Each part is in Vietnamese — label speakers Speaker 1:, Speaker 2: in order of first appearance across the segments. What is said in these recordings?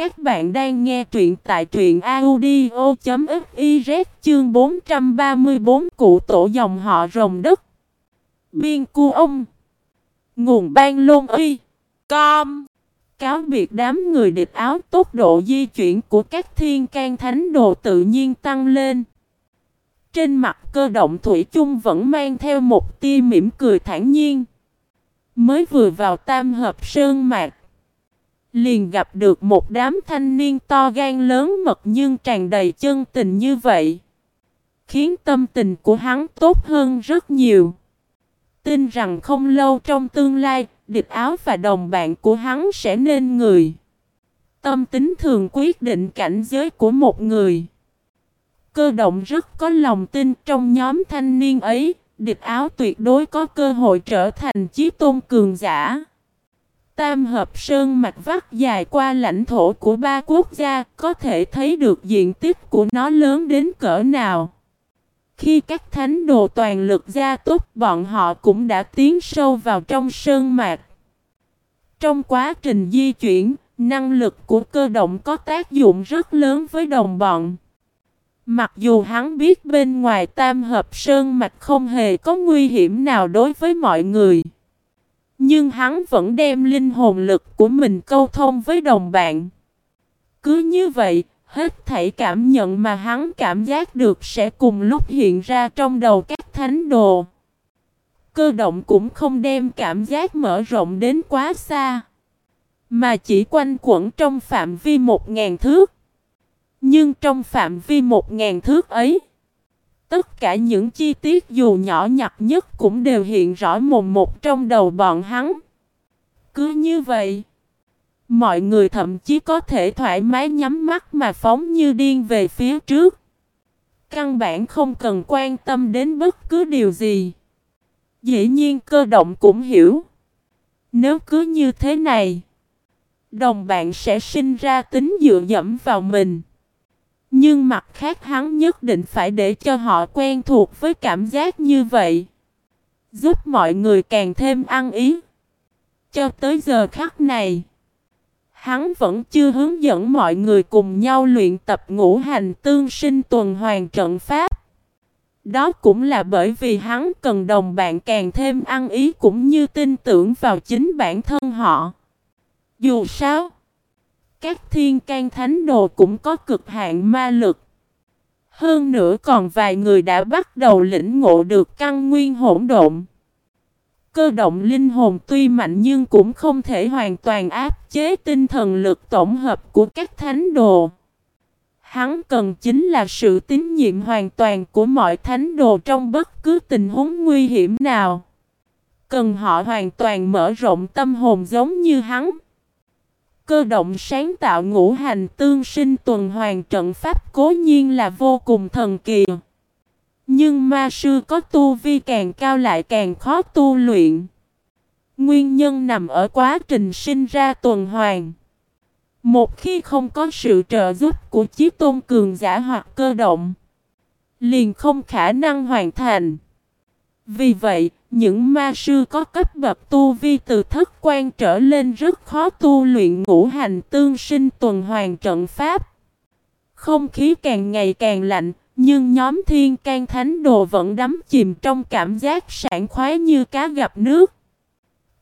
Speaker 1: Các bạn đang nghe truyện tại truyện audio.fiz chương 434 cụ tổ dòng họ rồng đất. Biên cu ông. Nguồn ban lôn uy. Com. Cáo biệt đám người địch áo tốc độ di chuyển của các thiên can thánh đồ tự nhiên tăng lên. Trên mặt cơ động Thủy chung vẫn mang theo một tia mỉm cười thản nhiên. Mới vừa vào tam hợp sơn mạc. Liền gặp được một đám thanh niên to gan lớn mật nhưng tràn đầy chân tình như vậy. Khiến tâm tình của hắn tốt hơn rất nhiều. Tin rằng không lâu trong tương lai, địch áo và đồng bạn của hắn sẽ nên người. Tâm tính thường quyết định cảnh giới của một người. Cơ động rất có lòng tin trong nhóm thanh niên ấy, địch áo tuyệt đối có cơ hội trở thành chí tôn cường giả. Tam hợp sơn mạch vắt dài qua lãnh thổ của ba quốc gia, có thể thấy được diện tích của nó lớn đến cỡ nào. Khi các thánh đồ toàn lực gia túc, bọn họ cũng đã tiến sâu vào trong sơn mạch. Trong quá trình di chuyển, năng lực của cơ động có tác dụng rất lớn với đồng bọn. Mặc dù hắn biết bên ngoài tam hợp sơn mạch không hề có nguy hiểm nào đối với mọi người. Nhưng hắn vẫn đem linh hồn lực của mình câu thông với đồng bạn. Cứ như vậy, hết thảy cảm nhận mà hắn cảm giác được sẽ cùng lúc hiện ra trong đầu các thánh đồ. Cơ động cũng không đem cảm giác mở rộng đến quá xa, mà chỉ quanh quẩn trong phạm vi một ngàn thước. Nhưng trong phạm vi một ngàn thước ấy, tất cả những chi tiết dù nhỏ nhặt nhất cũng đều hiện rõ mồm một trong đầu bọn hắn. Cứ như vậy, mọi người thậm chí có thể thoải mái nhắm mắt mà phóng như điên về phía trước. Căn bản không cần quan tâm đến bất cứ điều gì. Dĩ nhiên cơ động cũng hiểu. Nếu cứ như thế này, đồng bạn sẽ sinh ra tính dựa dẫm vào mình. Nhưng mặt khác hắn nhất định phải để cho họ quen thuộc với cảm giác như vậy. Giúp mọi người càng thêm ăn ý. Cho tới giờ khắc này, hắn vẫn chưa hướng dẫn mọi người cùng nhau luyện tập ngũ hành tương sinh tuần hoàn trận pháp. Đó cũng là bởi vì hắn cần đồng bạn càng thêm ăn ý cũng như tin tưởng vào chính bản thân họ. Dù sao, các thiên can thánh đồ cũng có cực hạn ma lực. Hơn nữa còn vài người đã bắt đầu lĩnh ngộ được căn nguyên hỗn độn. Cơ động linh hồn tuy mạnh nhưng cũng không thể hoàn toàn áp chế tinh thần lực tổng hợp của các thánh đồ. Hắn cần chính là sự tín nhiệm hoàn toàn của mọi thánh đồ trong bất cứ tình huống nguy hiểm nào. Cần họ hoàn toàn mở rộng tâm hồn giống như hắn. Cơ động sáng tạo ngũ hành tương sinh tuần hoàn trận pháp cố nhiên là vô cùng thần kỳ. Nhưng ma sư có tu vi càng cao lại càng khó tu luyện. Nguyên nhân nằm ở quá trình sinh ra tuần hoàn. Một khi không có sự trợ giúp của chí tôn cường giả hoặc cơ động, liền không khả năng hoàn thành. Vì vậy, những ma sư có cấp bậc tu vi từ thất quan trở lên rất khó tu luyện ngũ hành tương sinh tuần hoàn trận pháp. Không khí càng ngày càng lạnh, nhưng nhóm thiên can thánh đồ vẫn đắm chìm trong cảm giác sảng khoái như cá gặp nước.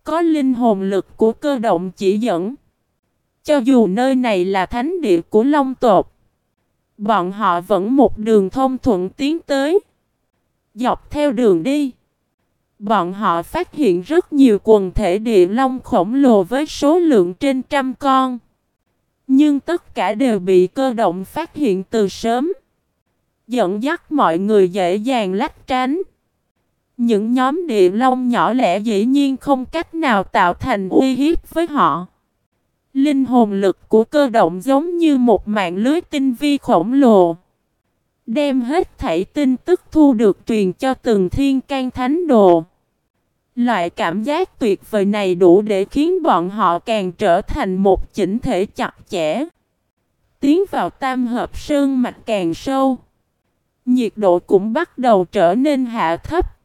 Speaker 1: Có linh hồn lực của cơ động chỉ dẫn. Cho dù nơi này là thánh địa của Long tột, bọn họ vẫn một đường thông thuận tiến tới. Dọc theo đường đi Bọn họ phát hiện rất nhiều quần thể địa long khổng lồ với số lượng trên trăm con. Nhưng tất cả đều bị cơ động phát hiện từ sớm. Dẫn dắt mọi người dễ dàng lách tránh. Những nhóm địa long nhỏ lẻ dĩ nhiên không cách nào tạo thành uy hiếp với họ. Linh hồn lực của cơ động giống như một mạng lưới tinh vi khổng lồ. Đem hết thảy tin tức thu được truyền cho từng thiên can thánh đồ. Loại cảm giác tuyệt vời này đủ để khiến bọn họ càng trở thành một chỉnh thể chặt chẽ. Tiến vào tam hợp sơn mạch càng sâu. Nhiệt độ cũng bắt đầu trở nên hạ thấp.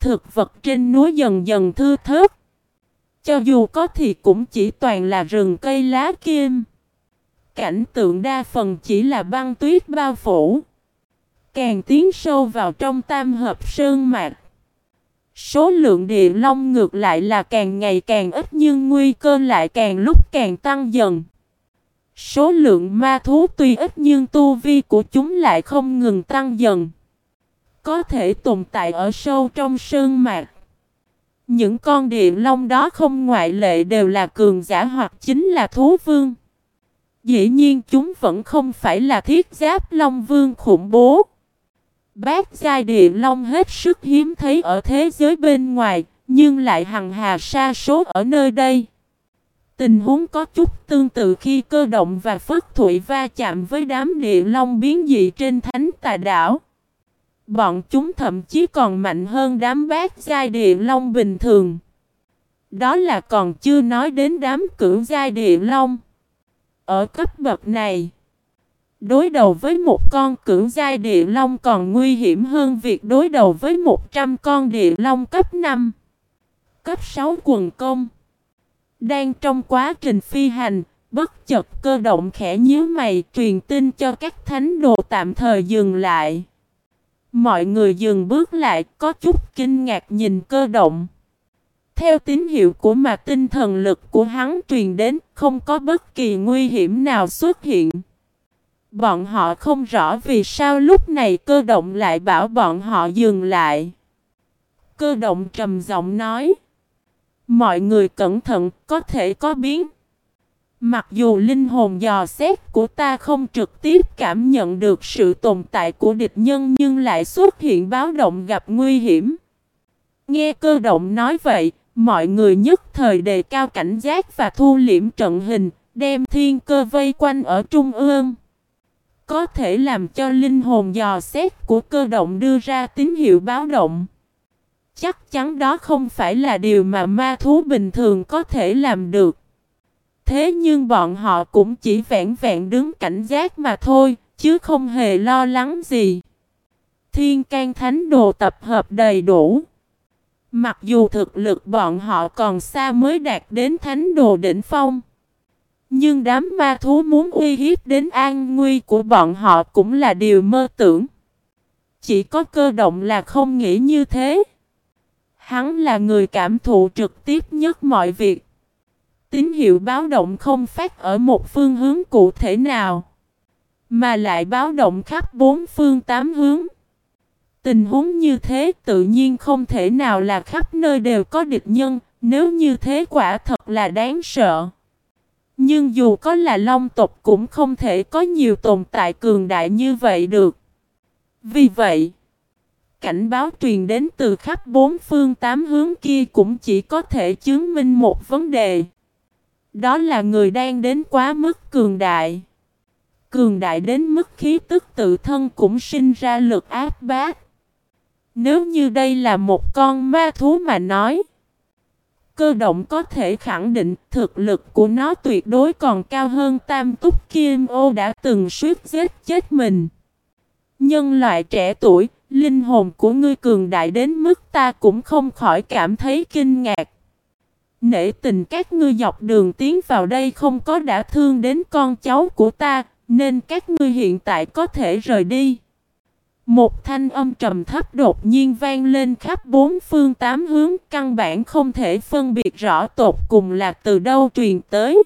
Speaker 1: Thực vật trên núi dần dần thư thớt. Cho dù có thì cũng chỉ toàn là rừng cây lá kim. cảnh tượng đa phần chỉ là băng tuyết bao phủ. Càng tiến sâu vào trong tam hợp sơn mạc. Số lượng địa long ngược lại là càng ngày càng ít nhưng nguy cơ lại càng lúc càng tăng dần. Số lượng ma thú tuy ít nhưng tu vi của chúng lại không ngừng tăng dần. Có thể tồn tại ở sâu trong sơn mạc. Những con địa long đó không ngoại lệ đều là cường giả hoặc chính là thú vương. Dĩ nhiên chúng vẫn không phải là thiết giáp long vương khủng bố. Bát giai địa long hết sức hiếm thấy ở thế giới bên ngoài, nhưng lại hằng hà sa số ở nơi đây. Tình huống có chút tương tự khi cơ động và phất thụy va chạm với đám địa long biến dị trên thánh tà đảo. Bọn chúng thậm chí còn mạnh hơn đám bát giai địa long bình thường. Đó là còn chưa nói đến đám cửu giai địa long. Ở cấp bậc này, đối đầu với một con cửu giai địa long còn nguy hiểm hơn việc đối đầu với 100 con địa long cấp 5, cấp 6 quần công. Đang trong quá trình phi hành, bất chợt cơ động khẽ nhíu mày truyền tin cho các thánh đồ tạm thời dừng lại. Mọi người dừng bước lại có chút kinh ngạc nhìn cơ động. Theo tín hiệu của mà tinh thần lực của hắn truyền đến không có bất kỳ nguy hiểm nào xuất hiện. Bọn họ không rõ vì sao lúc này cơ động lại bảo bọn họ dừng lại. Cơ động trầm giọng nói. Mọi người cẩn thận, có thể có biến. Mặc dù linh hồn dò xét của ta không trực tiếp cảm nhận được sự tồn tại của địch nhân nhưng lại xuất hiện báo động gặp nguy hiểm. Nghe cơ động nói vậy, mọi người nhất thời đề cao cảnh giác và thu liễm trận hình, đem thiên cơ vây quanh ở trung ương. Có thể làm cho linh hồn dò xét của cơ động đưa ra tín hiệu báo động. Chắc chắn đó không phải là điều mà ma thú bình thường có thể làm được. Thế nhưng bọn họ cũng chỉ vẹn vẹn đứng cảnh giác mà thôi, chứ không hề lo lắng gì. Thiên can thánh đồ tập hợp đầy đủ. Mặc dù thực lực bọn họ còn xa mới đạt đến thánh đồ đỉnh phong. Nhưng đám ma thú muốn uy hiếp đến an nguy của bọn họ cũng là điều mơ tưởng. Chỉ có cơ động là không nghĩ như thế. Hắn là người cảm thụ trực tiếp nhất mọi việc. Tín hiệu báo động không phát ở một phương hướng cụ thể nào. Mà lại báo động khắp bốn phương tám hướng. Tình huống như thế tự nhiên không thể nào là khắp nơi đều có địch nhân. Nếu như thế quả thật là đáng sợ. Nhưng dù có là long tộc cũng không thể có nhiều tồn tại cường đại như vậy được. Vì vậy, cảnh báo truyền đến từ khắp bốn phương tám hướng kia cũng chỉ có thể chứng minh một vấn đề. Đó là người đang đến quá mức cường đại. Cường đại đến mức khí tức tự thân cũng sinh ra lực áp bát. Nếu như đây là một con ma thú mà nói. Cơ động có thể khẳng định thực lực của nó tuyệt đối còn cao hơn tam túc kim ô đã từng suýt giết chết mình. Nhân loại trẻ tuổi, linh hồn của ngươi cường đại đến mức ta cũng không khỏi cảm thấy kinh ngạc. Nể tình các ngươi dọc đường tiến vào đây không có đã thương đến con cháu của ta, nên các ngươi hiện tại có thể rời đi. Một thanh âm trầm thấp đột nhiên vang lên khắp bốn phương tám hướng, căn bản không thể phân biệt rõ tột cùng là từ đâu truyền tới.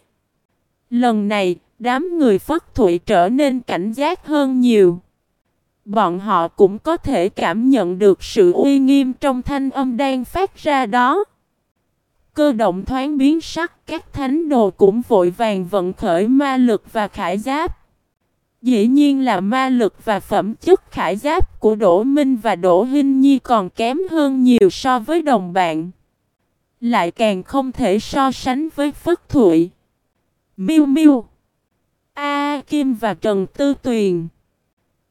Speaker 1: Lần này, đám người phất thụy trở nên cảnh giác hơn nhiều. Bọn họ cũng có thể cảm nhận được sự uy nghiêm trong thanh âm đang phát ra đó. Cơ động thoáng biến sắc, các thánh đồ cũng vội vàng vận khởi ma lực và khải giáp. Dĩ nhiên là ma lực và phẩm chất khải giáp của Đỗ Minh và Đỗ Hinh Nhi còn kém hơn nhiều so với đồng bạn. Lại càng không thể so sánh với Phất Thụy, Miu Miu, A Kim và Trần Tư Tuyền.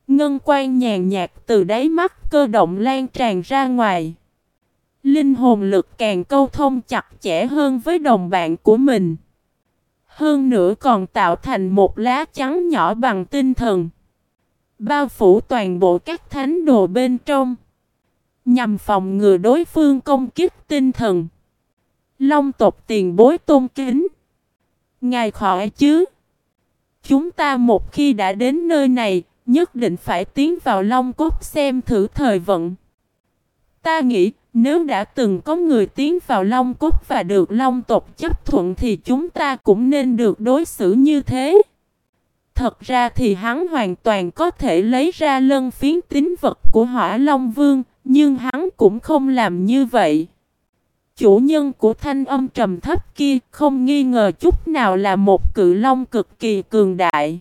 Speaker 1: Ngân quan nhàn nhạt từ đáy mắt cơ động lan tràn ra ngoài. Linh hồn lực càng câu thông chặt chẽ hơn với đồng bạn của mình. Hơn nữa còn tạo thành một lá chắn nhỏ bằng tinh thần. Bao phủ toàn bộ các thánh đồ bên trong. Nhằm phòng ngừa đối phương công kích tinh thần. Long tộc tiền bối tôn kính. Ngài khỏi chứ. Chúng ta một khi đã đến nơi này, nhất định phải tiến vào Long Cốt xem thử thời vận. Ta nghĩ, nếu đã từng có người tiến vào Long Cốt và được Long tộc chấp thuận thì chúng ta cũng nên được đối xử như thế. Thật ra thì hắn hoàn toàn có thể lấy ra lân phiến tín vật của Hỏa Long Vương, nhưng hắn cũng không làm như vậy. Chủ nhân của thanh âm trầm thấp kia không nghi ngờ chút nào là một cự long cực kỳ cường đại.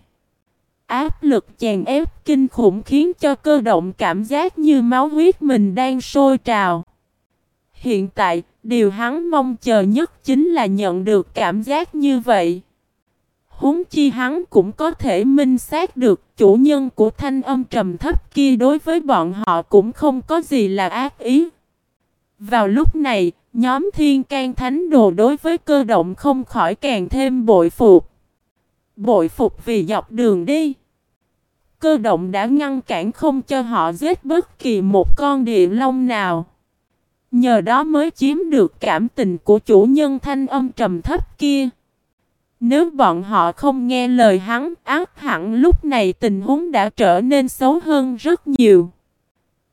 Speaker 1: Áp lực chèn ép kinh khủng khiến cho cơ động cảm giác như máu huyết mình đang sôi trào. Hiện tại, điều hắn mong chờ nhất chính là nhận được cảm giác như vậy. Húng chi hắn cũng có thể minh xác được chủ nhân của thanh âm trầm thấp kia đối với bọn họ cũng không có gì là ác ý. Vào lúc này, nhóm thiên can thánh đồ đối với cơ động không khỏi càng thêm bội phục. Bội phục vì dọc đường đi. Cơ động đã ngăn cản không cho họ giết bất kỳ một con địa long nào. Nhờ đó mới chiếm được cảm tình của chủ nhân thanh âm trầm thấp kia. Nếu bọn họ không nghe lời hắn, ác hẳn lúc này tình huống đã trở nên xấu hơn rất nhiều.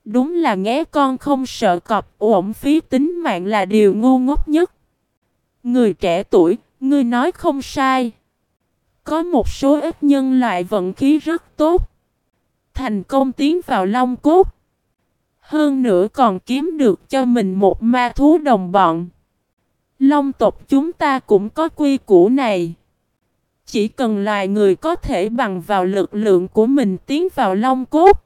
Speaker 1: Đúng là nghe con không sợ cọp, uổng phí tính mạng là điều ngu ngốc nhất. Người trẻ tuổi, ngươi nói không sai. Có một số ít nhân loại vận khí rất tốt. Thành công tiến vào Long Cốt. Hơn nữa còn kiếm được cho mình một ma thú đồng bọn. Long tộc chúng ta cũng có quy củ này. Chỉ cần loài người có thể bằng vào lực lượng của mình tiến vào Long Cốt.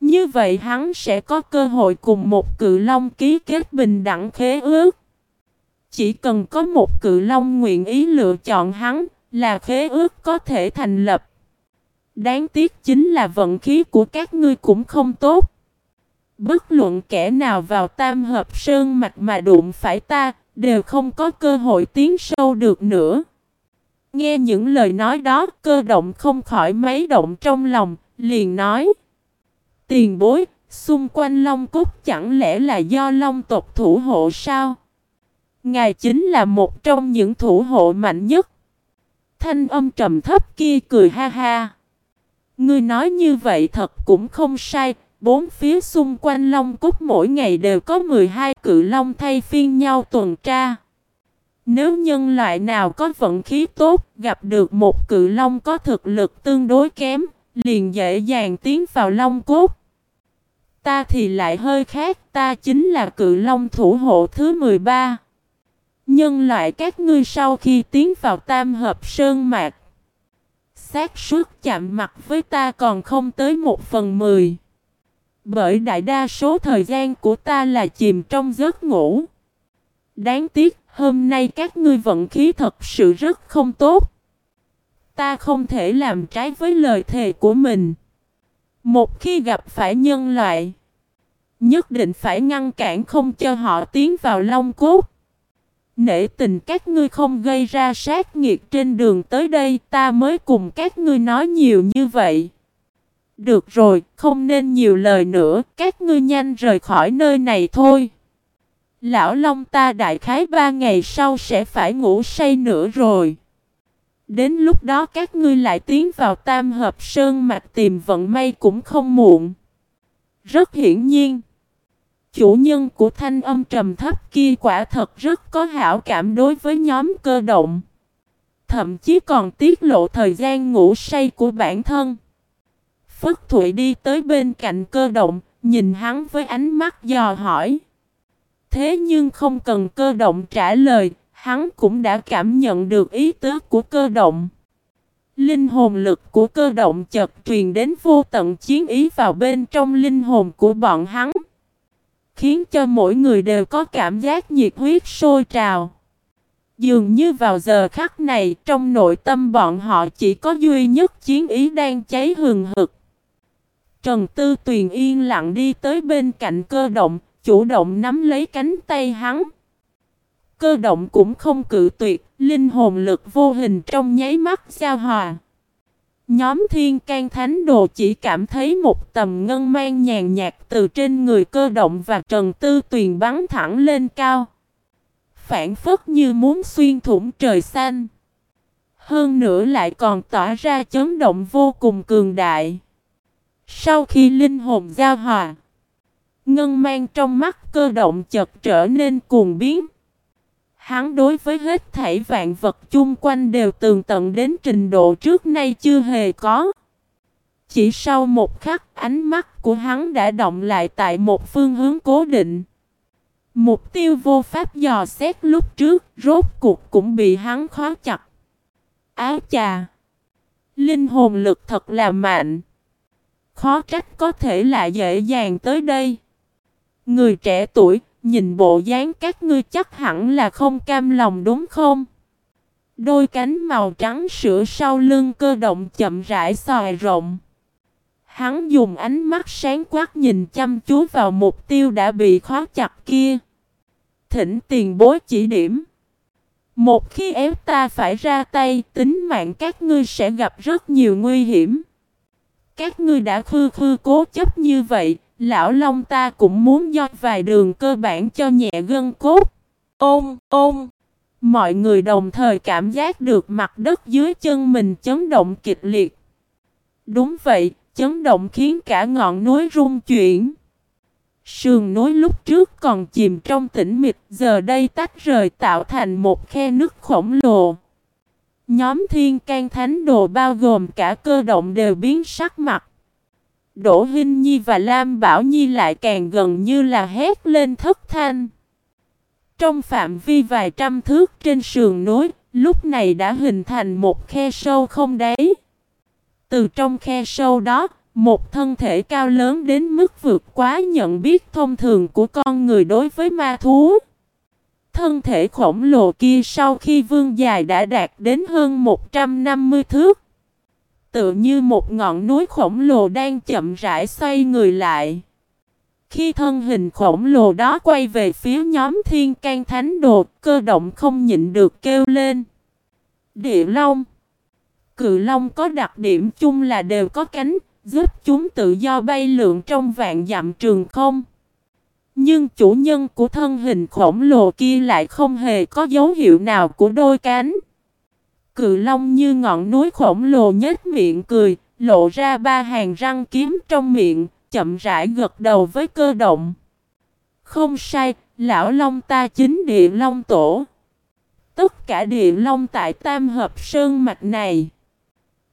Speaker 1: Như vậy hắn sẽ có cơ hội cùng một cự long ký kết bình đẳng khế ước. Chỉ cần có một cự long nguyện ý lựa chọn hắn là khế ước có thể thành lập. Đáng tiếc chính là vận khí của các ngươi cũng không tốt. Bất luận kẻ nào vào tam hợp sơn mạch mà đụng phải ta, đều không có cơ hội tiến sâu được nữa. Nghe những lời nói đó, cơ động không khỏi mấy động trong lòng, liền nói. Tiền bối, xung quanh Long Cốt chẳng lẽ là do Long tộc thủ hộ sao? Ngài chính là một trong những thủ hộ mạnh nhất. Thanh âm trầm thấp kia cười ha ha. Ngươi nói như vậy thật cũng không sai, bốn phía xung quanh Long Cốt mỗi ngày đều có 12 cự long thay phiên nhau tuần tra. Nếu nhân loại nào có vận khí tốt, gặp được một cự long có thực lực tương đối kém, liền dễ dàng tiến vào long cốt. Ta thì lại hơi khác, ta chính là cự long thủ hộ thứ 13. Nhân loại các ngươi sau khi tiến vào tam hợp sơn mạc, xác suất chạm mặt với ta còn không tới một phần mười. Bởi đại đa số thời gian của ta là chìm trong giấc ngủ. Đáng tiếc, hôm nay các ngươi vận khí thật sự rất không tốt. Ta không thể làm trái với lời thề của mình. Một khi gặp phải nhân loại, nhất định phải ngăn cản không cho họ tiến vào Long Cốt. Nể tình các ngươi không gây ra sát nghiệt trên đường tới đây ta mới cùng các ngươi nói nhiều như vậy. Được rồi, không nên nhiều lời nữa, các ngươi nhanh rời khỏi nơi này thôi. Lão Long ta đại khái ba ngày sau sẽ phải ngủ say nữa rồi. Đến lúc đó các ngươi lại tiến vào tam hợp sơn mạch tìm vận may cũng không muộn. Rất hiển nhiên. Chủ nhân của thanh âm trầm thấp kia quả thật rất có hảo cảm đối với nhóm cơ động. Thậm chí còn tiết lộ thời gian ngủ say của bản thân. Phất Thụy đi tới bên cạnh cơ động, nhìn hắn với ánh mắt dò hỏi. Thế nhưng không cần cơ động trả lời, hắn cũng đã cảm nhận được ý tứ của cơ động. Linh hồn lực của cơ động chợt truyền đến vô tận chiến ý vào bên trong linh hồn của bọn hắn. Khiến cho mỗi người đều có cảm giác nhiệt huyết sôi trào. Dường như vào giờ khắc này trong nội tâm bọn họ chỉ có duy nhất chiến ý đang cháy hừng hực. Trần Tư Tuyền yên lặng đi tới bên cạnh cơ động, chủ động nắm lấy cánh tay hắn. Cơ động cũng không cự tuyệt, linh hồn lực vô hình trong nháy mắt giao hòa. Nhóm thiên can thánh đồ chỉ cảm thấy một tầm ngân mang nhàn nhạt từ trên người cơ động và trần tư tuyền bắn thẳng lên cao. Phản phất như muốn xuyên thủng trời xanh. Hơn nữa lại còn tỏa ra chấn động vô cùng cường đại. Sau khi linh hồn giao hòa, ngân mang trong mắt cơ động chợt trở nên cuồng biến. Hắn đối với hết thảy vạn vật chung quanh đều tường tận đến trình độ trước nay chưa hề có. Chỉ sau một khắc ánh mắt của hắn đã động lại tại một phương hướng cố định. Mục tiêu vô pháp dò xét lúc trước rốt cuộc cũng bị hắn khó chặt. Áo chà! Linh hồn lực thật là mạnh. Khó trách có thể là dễ dàng tới đây. Người trẻ tuổi, nhìn bộ dáng các ngươi chắc hẳn là không cam lòng đúng không? Đôi cánh màu trắng sữa sau lưng cơ động chậm rãi xòi rộng. Hắn dùng ánh mắt sáng quát nhìn chăm chú vào mục tiêu đã bị khóa chặt kia. Thỉnh tiền bối chỉ điểm. Một khi ép ta phải ra tay, tính mạng các ngươi sẽ gặp rất nhiều nguy hiểm. Các ngươi đã khư khư cố chấp như vậy, lão Long ta cũng muốn do vài đường cơ bản cho nhẹ gân cốt. Ôm, ôm. Mọi người đồng thời cảm giác được mặt đất dưới chân mình chấn động kịch liệt. Đúng vậy, chấn động khiến cả ngọn núi rung chuyển. Sườn núi lúc trước còn chìm trong tĩnh mịch, giờ đây tách rời tạo thành một khe nước khổng lồ. Nhóm thiên can thánh đồ bao gồm cả cơ động đều biến sắc mặt. Đỗ Hinh Nhi và Lam Bảo Nhi lại càng gần như là hét lên thất thanh. Trong phạm vi vài trăm thước trên sườn núi, lúc này đã hình thành một khe sâu không đáy. Từ trong khe sâu đó, một thân thể cao lớn đến mức vượt quá nhận biết thông thường của con người đối với ma thú. Thân thể khổng lồ kia sau khi vương dài đã đạt đến hơn 150 thước. Tựa như một ngọn núi khổng lồ đang chậm rãi xoay người lại. Khi thân hình khổng lồ đó quay về phía nhóm thiên can thánh đồ, cơ động không nhịn được kêu lên. Địa Long Cự Long có đặc điểm chung là đều có cánh, giúp chúng tự do bay lượn trong vạn dặm trường không. Nhưng chủ nhân của thân hình khổng lồ kia lại không hề có dấu hiệu nào của đôi cánh. Cự long như ngọn núi khổng lồ nhếch miệng cười, lộ ra ba hàng răng kiếm trong miệng, chậm rãi gật đầu với cơ động. Không sai, lão long ta chính địa long tổ. Tất cả địa long tại tam hợp sơn mạch này.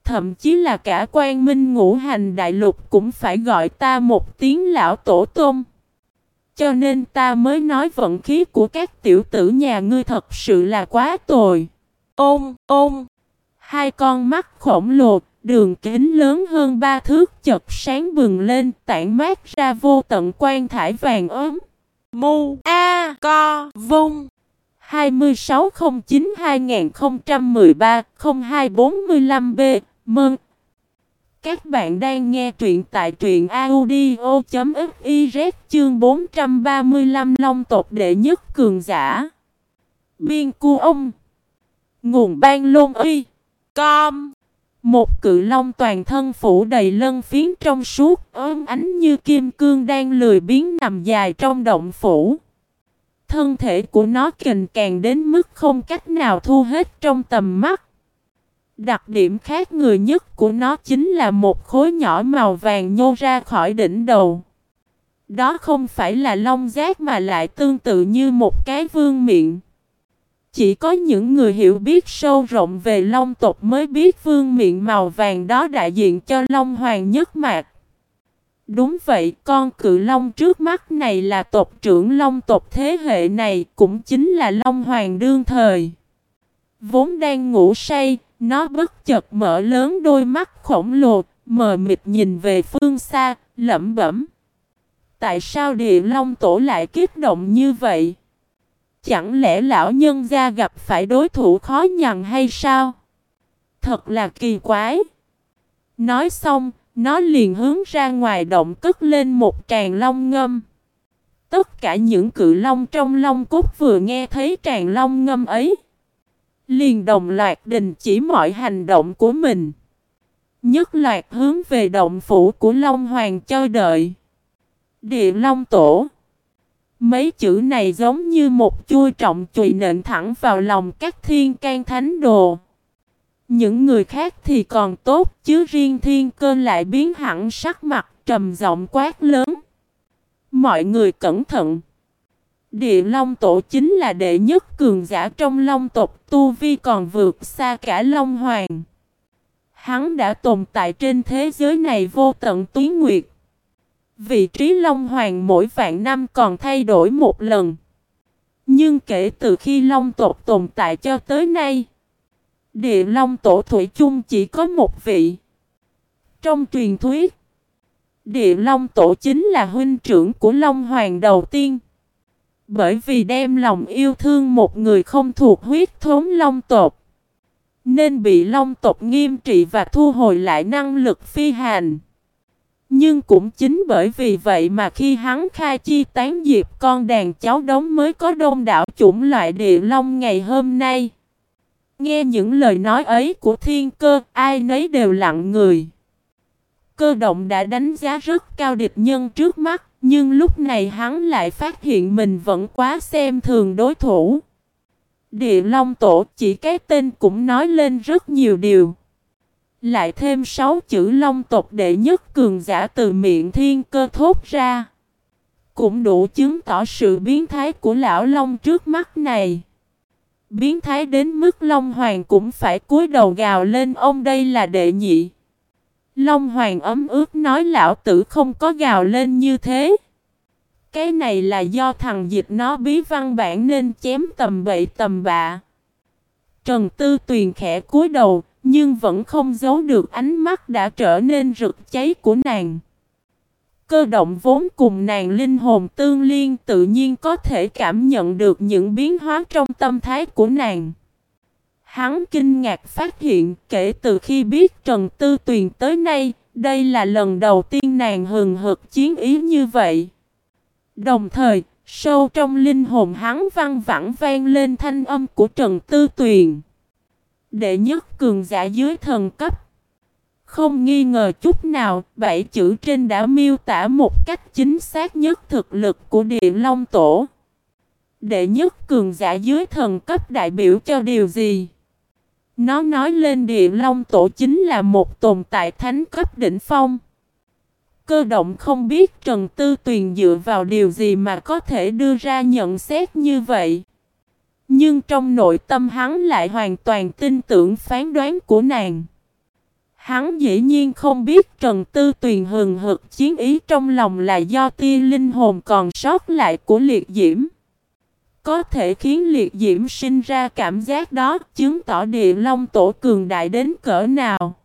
Speaker 1: Thậm chí là cả quan minh ngũ hành đại lục cũng phải gọi ta một tiếng lão tổ tôm. Cho nên ta mới nói vận khí của các tiểu tử nhà ngươi thật sự là quá tồi. Ôm, ôm. Hai con mắt khổng lồ, đường kính lớn hơn ba thước chật sáng bừng lên, tản mát ra vô tận quan thải vàng ốm. Mu A Co Vung 2609-2013-0245B Mừng! Các bạn đang nghe truyện tại truyện audio.fiz chương 435 Long tộc đệ nhất cường giả. Biên cu ông. Nguồn ban lôn uy. Com. Một cự long toàn thân phủ đầy lân phiến trong suốt ôm ánh như kim cương đang lười biến nằm dài trong động phủ. Thân thể của nó kình càng đến mức không cách nào thu hết trong tầm mắt. Đặc điểm khác người nhất của nó chính là một khối nhỏ màu vàng nhô ra khỏi đỉnh đầu. Đó không phải là long giác mà lại tương tự như một cái vương miệng. Chỉ có những người hiểu biết sâu rộng về long tộc mới biết vương miệng màu vàng đó đại diện cho long hoàng nhất mạc. Đúng vậy, con cự long trước mắt này là tộc trưởng long tộc thế hệ này, cũng chính là long hoàng đương thời. Vốn đang ngủ say, nó bất chợt mở lớn đôi mắt khổng lồ, mờ mịt nhìn về phương xa, lẩm bẩm. Tại sao địa long tổ lại kích động như vậy? Chẳng lẽ lão nhân gia gặp phải đối thủ khó nhằn hay sao? Thật là kỳ quái. Nói xong, nó liền hướng ra ngoài động cất lên một tràng long ngâm. Tất cả những cự long trong long cốt vừa nghe thấy tràng long ngâm ấy. Liền đồng loạt đình chỉ mọi hành động của mình. Nhất loạt hướng về động phủ của Long Hoàng cho đợi. Địa Long Tổ Mấy chữ này giống như một chui trọng chùy nện thẳng vào lòng các thiên can thánh đồ. Những người khác thì còn tốt, chứ riêng thiên cơ lại biến hẳn sắc mặt, trầm giọng quát lớn. Mọi người cẩn thận. Địa Long Tổ chính là đệ nhất cường giả trong Long tộc, Tu Vi còn vượt xa cả Long Hoàng. Hắn đã tồn tại trên thế giới này vô tận tuyến nguyệt. Vị trí Long Hoàng mỗi vạn năm còn thay đổi một lần. Nhưng kể từ khi Long tộc tồn tại cho tới nay, Địa Long Tổ Thủy chung chỉ có một vị. Trong truyền thuyết, Địa Long Tổ chính là huynh trưởng của Long Hoàng đầu tiên. Bởi vì đem lòng yêu thương một người không thuộc huyết thống Long tộc, nên bị Long tộc nghiêm trị và thu hồi lại năng lực phi hành. Nhưng cũng chính bởi vì vậy mà khi hắn khai chi tán diệp con đàn cháu đống mới có đông đảo chủng loại địa long ngày hôm nay. Nghe những lời nói ấy của thiên cơ, ai nấy đều lặng người. Cơ động đã đánh giá rất cao địch nhân trước mắt, nhưng lúc này hắn lại phát hiện mình vẫn quá xem thường đối thủ. Địa Long Tổ chỉ cái tên cũng nói lên rất nhiều điều. Lại thêm sáu chữ Long tộc đệ nhất cường giả từ miệng thiên cơ thốt ra. Cũng đủ chứng tỏ sự biến thái của lão Long trước mắt này. Biến thái đến mức Long Hoàng cũng phải cúi đầu gào lên ông đây là đệ nhị. Long Hoàng ấm ướt nói lão tử không có gào lên như thế. Cái này là do thằng dịch nó bí văn bản nên chém tầm bậy tầm bạ. Trần Tư Tuyền khẽ cúi đầu, nhưng vẫn không giấu được ánh mắt đã trở nên rực cháy của nàng. Cơ động vốn cùng nàng linh hồn tương liên tự nhiên có thể cảm nhận được những biến hóa trong tâm thái của nàng. Hắn kinh ngạc phát hiện kể từ khi biết Trần Tư Tuyền tới nay, đây là lần đầu tiên nàng hừng hực chiến ý như vậy. Đồng thời, sâu trong linh hồn hắn văng vẳng vang lên thanh âm của Trần Tư Tuyền. Đệ nhất cường giả dưới thần cấp. Không nghi ngờ chút nào, bảy chữ trên đã miêu tả một cách chính xác nhất thực lực của Địa Long Tổ. Đệ nhất cường giả dưới thần cấp đại biểu cho điều gì? Nó nói lên Địa Long Tổ chính là một tồn tại thánh cấp đỉnh phong. Cơ động không biết Trần Tư Tuyền dựa vào điều gì mà có thể đưa ra nhận xét như vậy. Nhưng trong nội tâm hắn lại hoàn toàn tin tưởng phán đoán của nàng. Hắn dĩ nhiên không biết Trần Tư Tuyền hừng hực chiến ý trong lòng là do tia linh hồn còn sót lại của liệt diễm. Có thể khiến liệt diễm sinh ra cảm giác đó chứng tỏ địa long tổ cường đại đến cỡ nào.